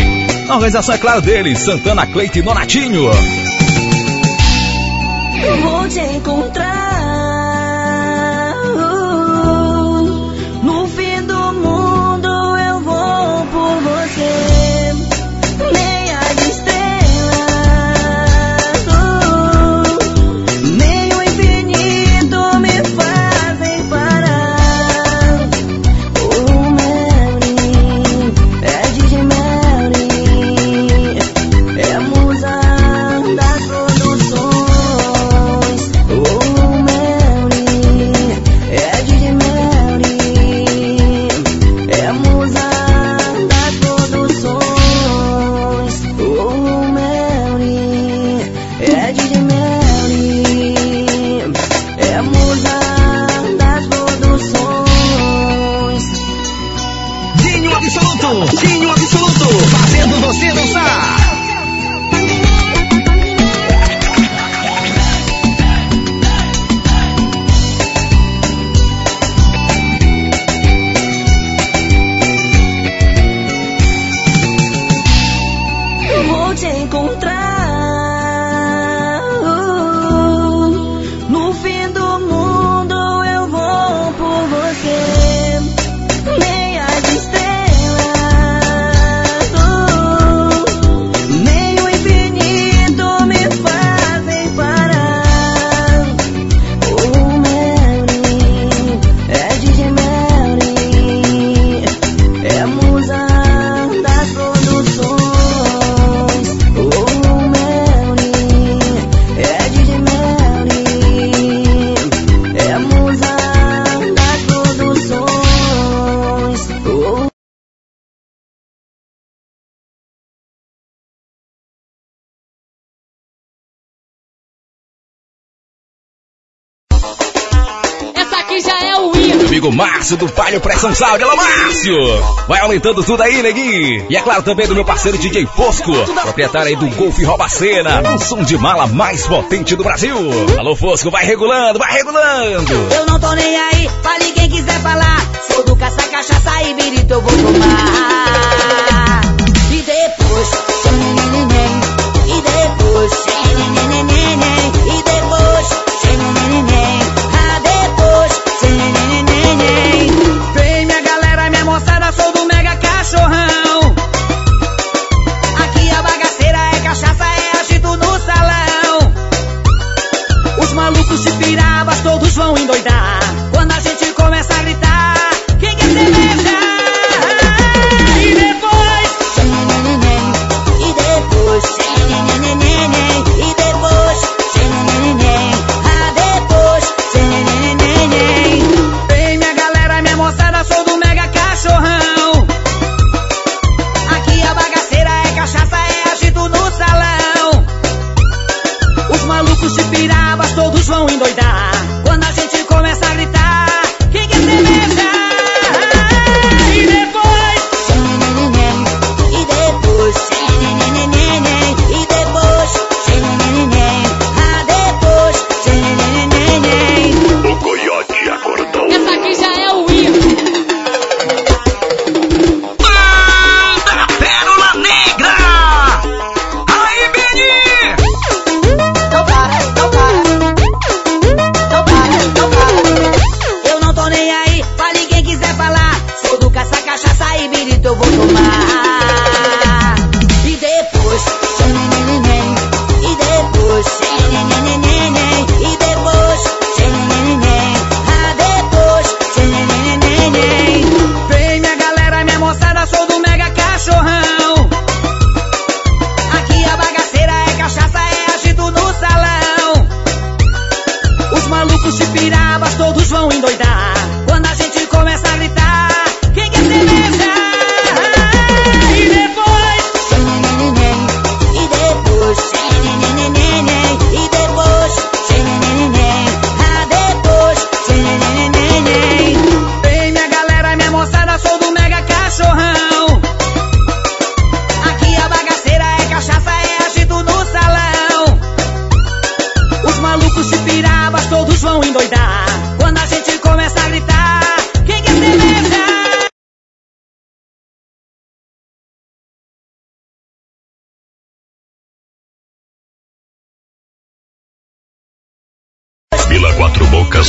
A organização é claro deles, Santana, Cleito e Donatinho. Eu vou te encontrar Márcio do Palho Pressão Sound. Alô, Márcio! Vai aumentando tudo aí, neguinho. E é claro também do meu parceiro DJ Fosco, proprietário aí do Golf Robacena, o som de mala mais potente do Brasil. Alô, Fosco, vai regulando, vai regulando. Eu não tô nem aí, fale quem quiser falar. Sou do caça, cachaça e birito eu vou tomar. E depois, e depois,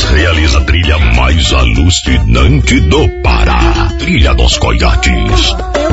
Realiza a trilha mais alucinante do Pará. Trilha dos Coiotes.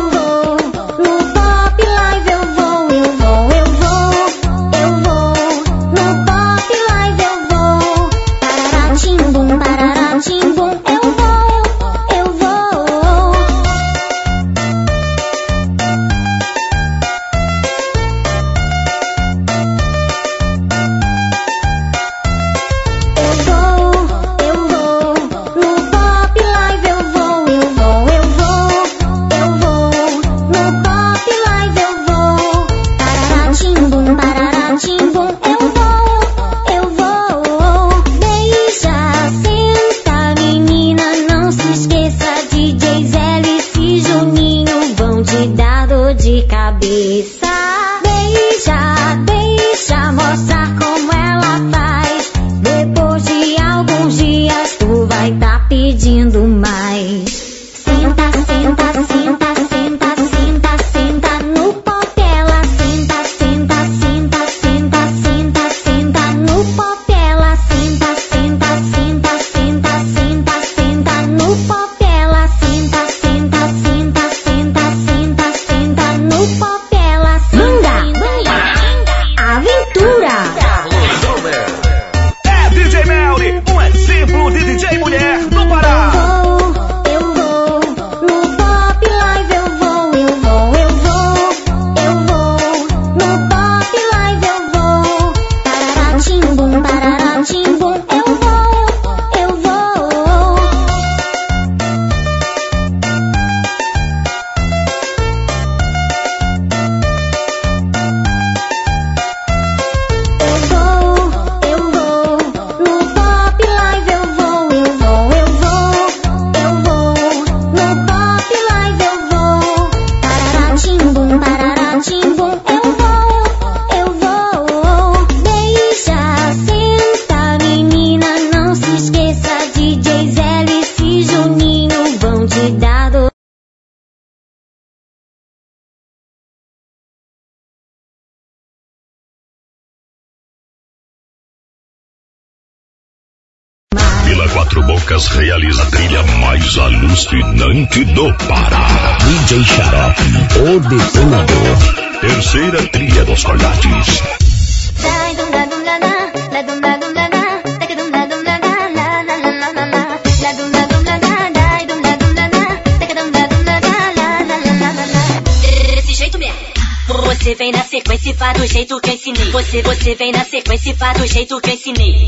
Do jeito que eu ensinei. Você, você vem na sequência e faz do jeito que eu ensinei.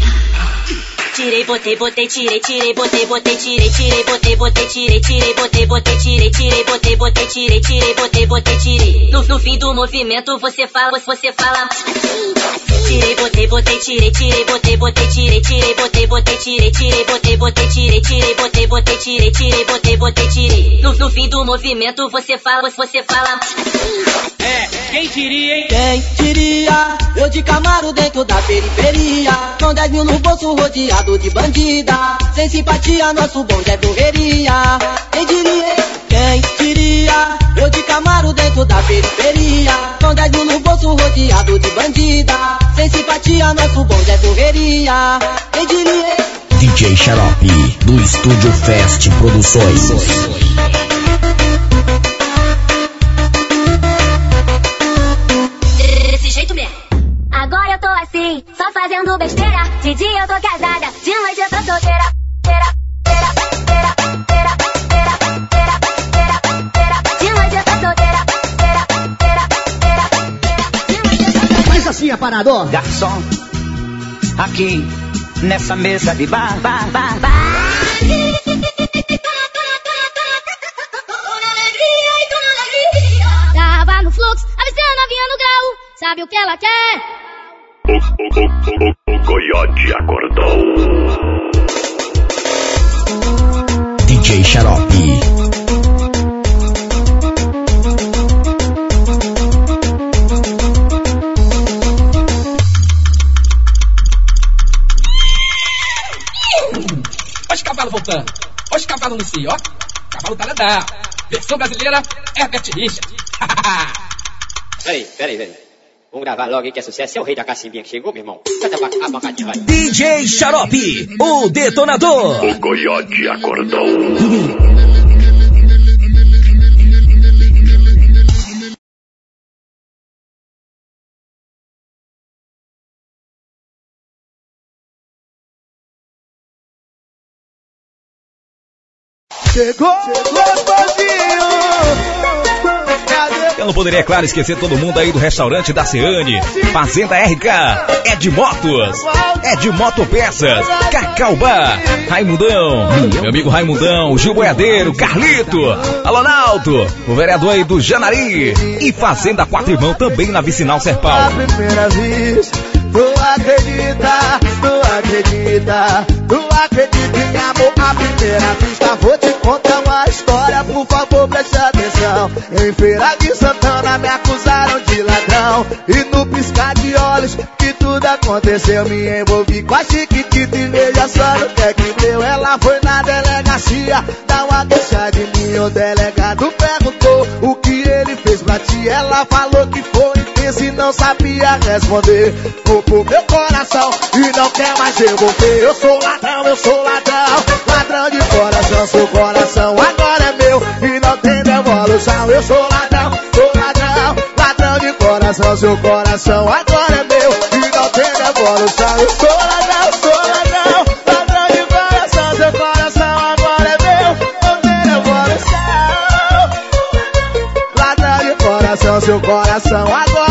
Tirei, botei, botei, tirei, tirei, botei, botei, tirei, tirei, botei, botei, tirei, tirei, botei, botei, tirei, tirei, botei, botei, tirei, tirei, botei, botei, tirei. No, no fim do movimento você fala, você fala assim, assim. Tirei, botei, botei, tirei, tirei, botei, botei, tirei, tirei, botei, botei, tirei, tirei, botei, botei, tirei, tirei, botei, botei, tirei, tirei, botei, botei, tirei. No, no fim do movimento você fala, você fala assim. É, quem diria, hein? Quem diria? Eu de Camaro dentro da periferia. Com 10 mil no bolso rodeado de bandida. Sem simpatia, nosso bonde é correria. Quem diria? Quem diria? Eu de Camaro dentro da periferia. Com 10 mil no bolso rodeado de bandida. Sem simpatia, nosso bonde é correria. Quem diria? DJ Xarope, do Estúdio Fest Produções. Fazendo besteira. De dia eu tô casada, de noite eu tô solteira. Teira, teira, teira, teira, teira, teira, teira, teira. De noite eu tô solteira. Teira, teira, teira. Faz assim a parada, ó. Garçom, aqui nessa mesa de bar, bar, bar, bar. Tava no fluxo, avistei a novinha no grau. Sabe o que ela quer? Coiote acordou. DJ Xarope. Cavalos voltando. Olha os cavalos no cio, ó. Cavalo tá legal. Versão brasileira, Herbert Richard. Peraí, peraí, peraí. Vamos gravar logo aí que é sucesso. É o rei da cacimbinha que chegou, meu irmão. Canta a bocadinha, vai. DJ Xarope, o detonador. O coiote acordou. Chegou, gostosinho. Eu não poderia, é claro, esquecer todo mundo aí do restaurante da Ceane, Fazenda RK, é de motos, é de motopeças, Cacau Bar, Raimundão, meu amigo Raimundão, Gil Boiadeiro, Carlito, Alô Naldo, o vereador aí do Janari. E Fazenda Quatro Irmãos também na Vicinal Serpal. primeira vez. Tu acredita, tu acredita, tu acredita em amor à primeira vista. Vou te contar uma história, por favor, preste atenção. Em Feira de Santana me acusaram de ladrão. E no piscar de olhos que tudo aconteceu, me envolvi com a chiquitita e veja só no que é que deu. Ela foi na delegacia, dá uma queixa de mim. O delegado perguntou o que ele fez pra ti. Ela falou que foi e não sabia responder. Roubou meu coração e não quer mais devolver. Eu sou ladrão, eu sou ladrão, ladrão de coração. Seu coração agora é meu e não tem devolução. Eu sou ladrão, sou ladrão, ladrão de coração. Seu coração agora é meu e não tem devolução. Eu sou ladrão, sou ladrão, ladrão de coração. Seu coração agora é meu, não tem devolução. Ladrão de coração, seu coração agora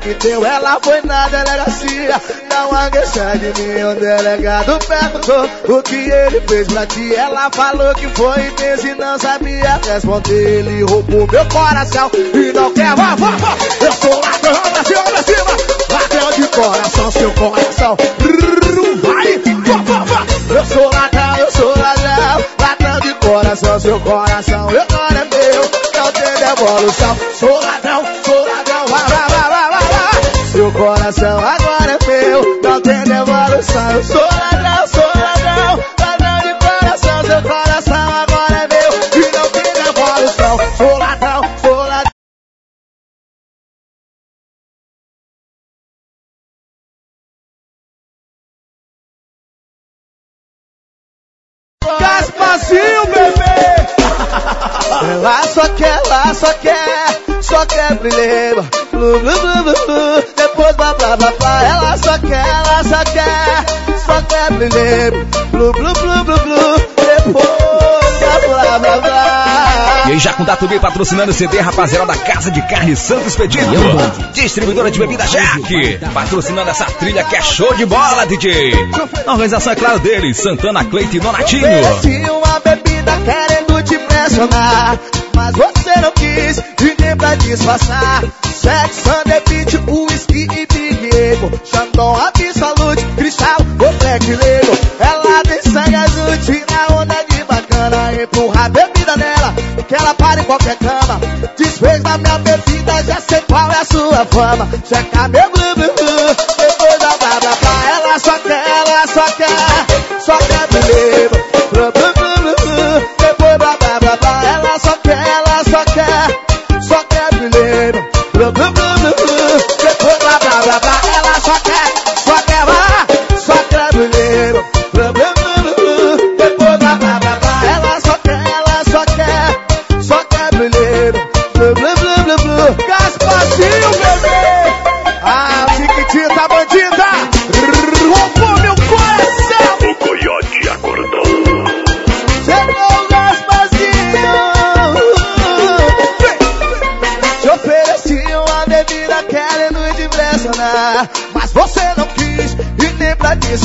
que deu, ela foi na delegacia. Dá uma queixa de mim, o delegado perguntou o que ele fez pra ti. Ela falou que foi intenso e não sabia responder. Ele roubou meu coração e não quer, vá. Eu sou ladrão, cima, pra cima. Ladrão de coração, seu coração. Vai, vá, vá. Eu sou ladrão, eu sou ladrão. Ladrão de coração, seu coração. Eu agora é meu, não tem devolução. Sou ladrão, sou ladrão. Vá, Seu coração agora é meu, não tem devolução. Eu sou ladrão, sou ladrão. Ladrão de coração, seu coração agora é meu. E não tem devolução. Sou ladrão, sou ladrão. Gaspazinho, bebê! Ela só quer, ela só quer, só quer problema. Blu, blu, blu, blu, problema. Blu, blu, blu, blu, blu. Depois blá blá blá blá. E aí, já com Dato B patrocinando o CD, rapaziada da Casa de Carne Santo Expedito. Distribuidora de bebida Jack. Patrocinando essa trilha que é show de bola, DJ. Na organização, é claro, deles, Santana, Cleito e Donatinho. Ofereci uma bebida querendo te pressionar Mas você não quis e nem pra disfarçar Sex, Beach, whisky e Big Ego Xandão, Absolute, Cristal, o Black Lego Ela sangue azul, tira onda de bacana. Empurra a bebida nela, que ela para em qualquer cama. Desfez da minha bebida, já sei qual é a sua fama. Checa meu blu blu blu, depois da blá Ela só quer, ela só quer,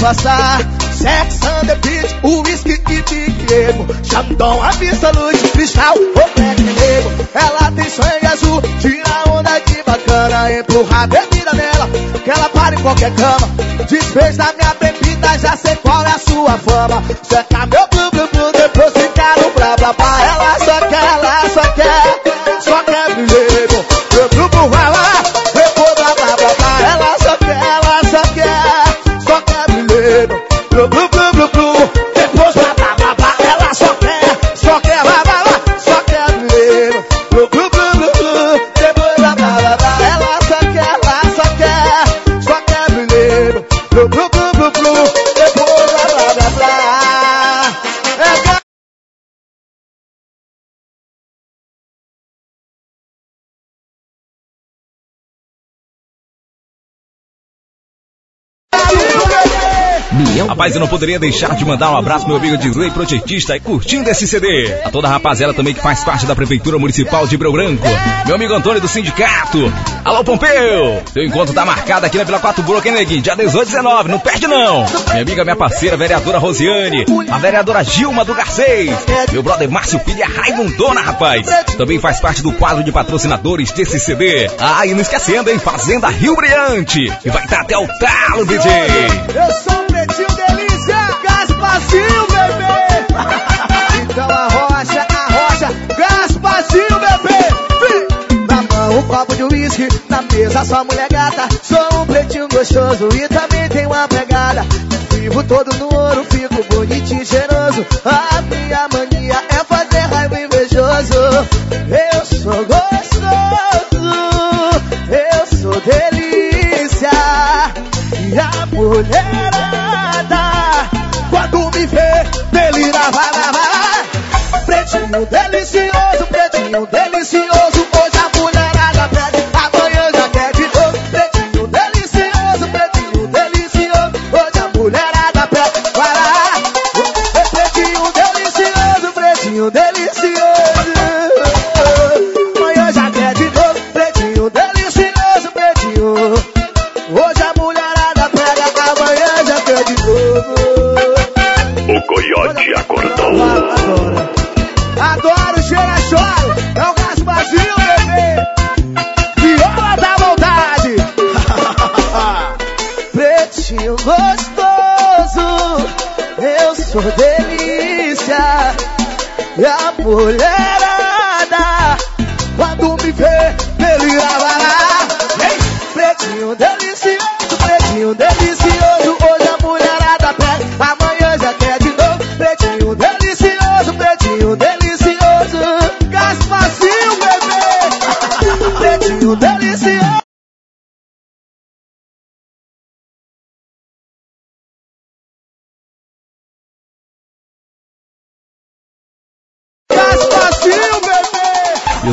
pra disfarçar Sex on the beach, whisky e Big Ego Xandão, Absolute, Cristal, o Black Nego Ela tem sangue azul, tira onda de bacana. Empurra a bebida nela, que ela para em qualquer cama. Desfez da minha bebida, já sei qual é a sua fama. Seca meu blu blu blu, depois fica no blá blá Rapaz, eu não poderia deixar de mandar um abraço meu amigo Disley Projetista e curtindo esse CD. A toda a rapaziada também que faz parte da Prefeitura Municipal de Breu Branco. Meu amigo Antônio do Sindicato. Alô, Pompeu! Seu encontro tá marcado aqui na Vila 4 Brook, hein, neguinho? Dia 18 e 19, não perde não! Minha amiga, minha parceira, vereadora Rosiane. A vereadora Gilma do Garcês. Meu brother Márcio Filho e a Raimundona, rapaz. Também faz parte do quadro de patrocinadores desse CD. Ah, e não esquecendo, hein? Fazenda Rio Brilhante. E vai estar até o talo, DJ. Eu sou o Pretinho Gaspazinho, bebê. Então a rocha, a rocha, Gaspazinho, bebê. Na mão um copo de uísque, na mesa só mulher gata. Sou um pretinho gostoso e também tenho uma pegada. Vivo todo no ouro, fico bonitinho e cheiroso. A minha mania é fazer raiva invejoso. Eu sou gostoso, eu sou delícia. E a mulherada, Pretinho delicioso, pretinho delicioso. Oh,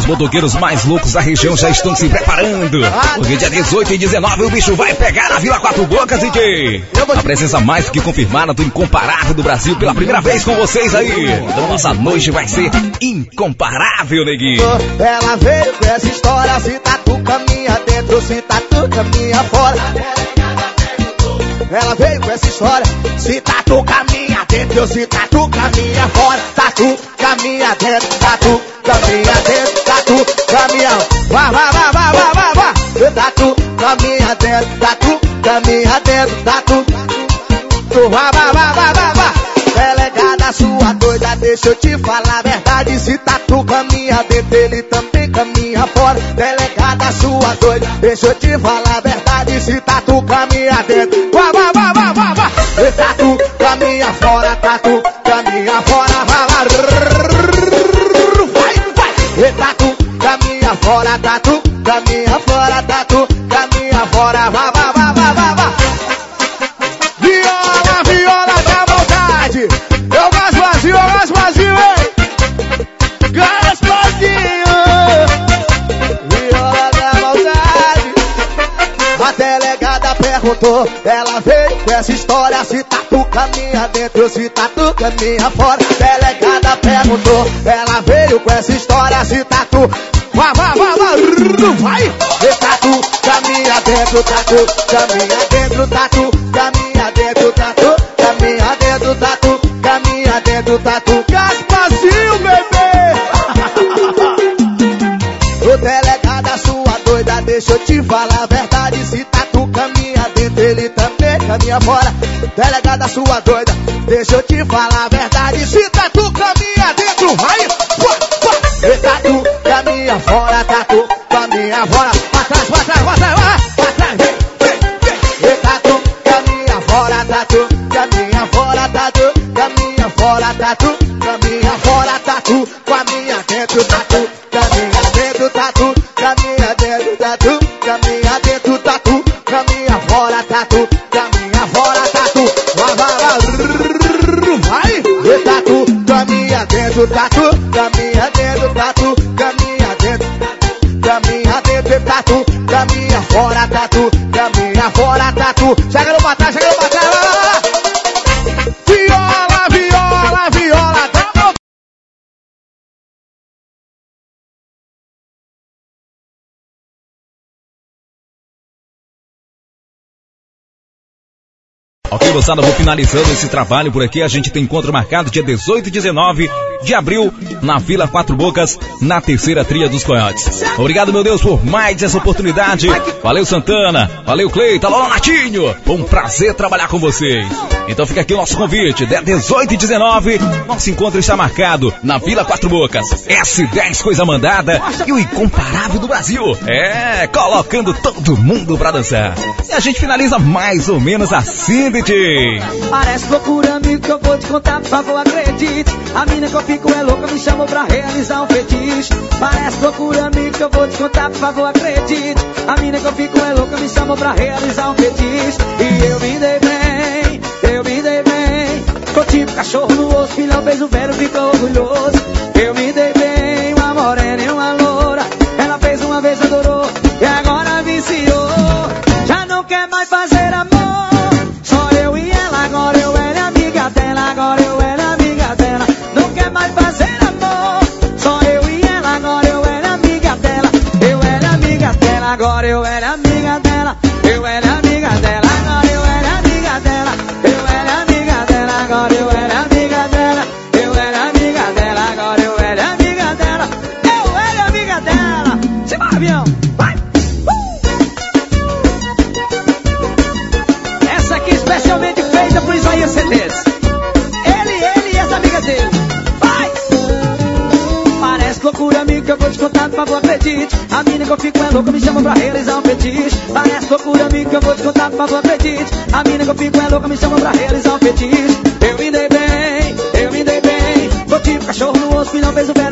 os motoqueiros mais loucos da região já estão se preparando. Porque dia 18 e 19 o bicho vai pegar na Vila Quatro Bocas, DJ. A presença mais que confirmada do incomparável do Brasil pela primeira vez com vocês aí. Então nossa noite vai ser incomparável, neguinho. Ela veio com essa história, se tatu caminha dentro, se tatu caminha fora. Ela veio com essa história, se tatu caminha dentro, se tatu caminha fora. Tatu caminha dentro, tatu caminha dentro, tatu caminha. Vá, vá, vá, vá, vá, vá, vá. Tatu caminha dentro, tatu caminha dentro, tatu. Tu vá, vá, vá, vá, vá, sua doida, deixa eu te falar a verdade. Se tatu caminha dentro, ele também caminha fora. Delegada sua doida, deixa eu te falar a verdade. Se tatu caminha dentro, vá, vá, vá, vá, vá, vá. E tatu caminha fora, tatu caminha fora, vá, vá. Vai, vai. E tatu caminha fora, tatu caminha fora, tatu perguntou, ela veio com essa história, se tatu caminha dentro, se tatu caminha fora. Delegada perguntou, ela veio com essa história, se tatu. Vá, vá, vá, vá, vai! E tatu caminha dentro, tatu caminha dentro, tatu caminha dentro, tatu caminha dentro, tatu caminha dentro, tatu. Gaspazinho, bebê! Ô delegada, sua doida, deixa eu te falar a verdade. Se tatu também caminha fora. Delegada, sua doida, deixa eu te falar a verdade. Se tatu caminha dentro, vai! Pua, pua. E tatu caminha fora, tatu caminha fora. Pra trás, pra trás, pra trás! Pra trás, tatu caminha fora, tatu caminha fora, tatu caminha fora, tatu caminha fora, tatu dentro, tatu caminha dentro, tatu caminha dentro, caminha dentro, tatu caminha fora, tatu caminha fora, tatu chega no trás, chega no pra Ok, moçada, vou finalizando esse trabalho por aqui. A gente tem encontro marcado dia 18 e 19 de abril na Vila Quatro Bocas, na terceira tria dos Coiotes. Obrigado, meu Deus, por mais essa oportunidade. Valeu, Santana. Valeu, Cleita. Alô, Natinho. Foi um prazer trabalhar com vocês. Então fica aqui o nosso convite. Dia 18 e 19, nosso encontro está marcado na Vila Quatro Bocas. S10 Coisa Mandada e o incomparável do Brasil. É, colocando todo mundo pra dançar. E a gente finaliza mais ou menos assim, DJ. Parece loucura, amigo, que eu vou te contar, por favor, acredite. A mina que eu fico é louca, me chamou pra realizar um fetiche. Parece loucura, amigo, que eu vou te contar, por favor, acredite. A mina que eu fico é louca, me chamou pra realizar um fetiche. E eu me dei bem, eu me dei bem. Tô tipo cachorro no osso, filhão fez o velho, ficou orgulhoso. Agora eu era amiga dela, eu era amiga dela, agora eu era amiga dela, eu era amiga dela, agora eu era amiga dela, eu era amiga dela, agora eu era amiga dela, eu era amiga dela. Se vai, avião, vai! Uh! Essa aqui especialmente feita pro Isaías Cedes. Ele, ele e as amigas dele. Vai! Parece loucura, amiga, eu vou te contar, por favor, acredite. A mina que eu fico é louca, me chama pra realizar um fetiche. Parece loucura, amigo, que eu vou te contar, por favor, acredite. A mina que eu fico é louca, me chama pra realizar um fetiche. Eu me dei bem, eu me dei bem. vou tipo cachorro no osso, e não fez o velho.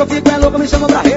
eu fico é louco, me chama pra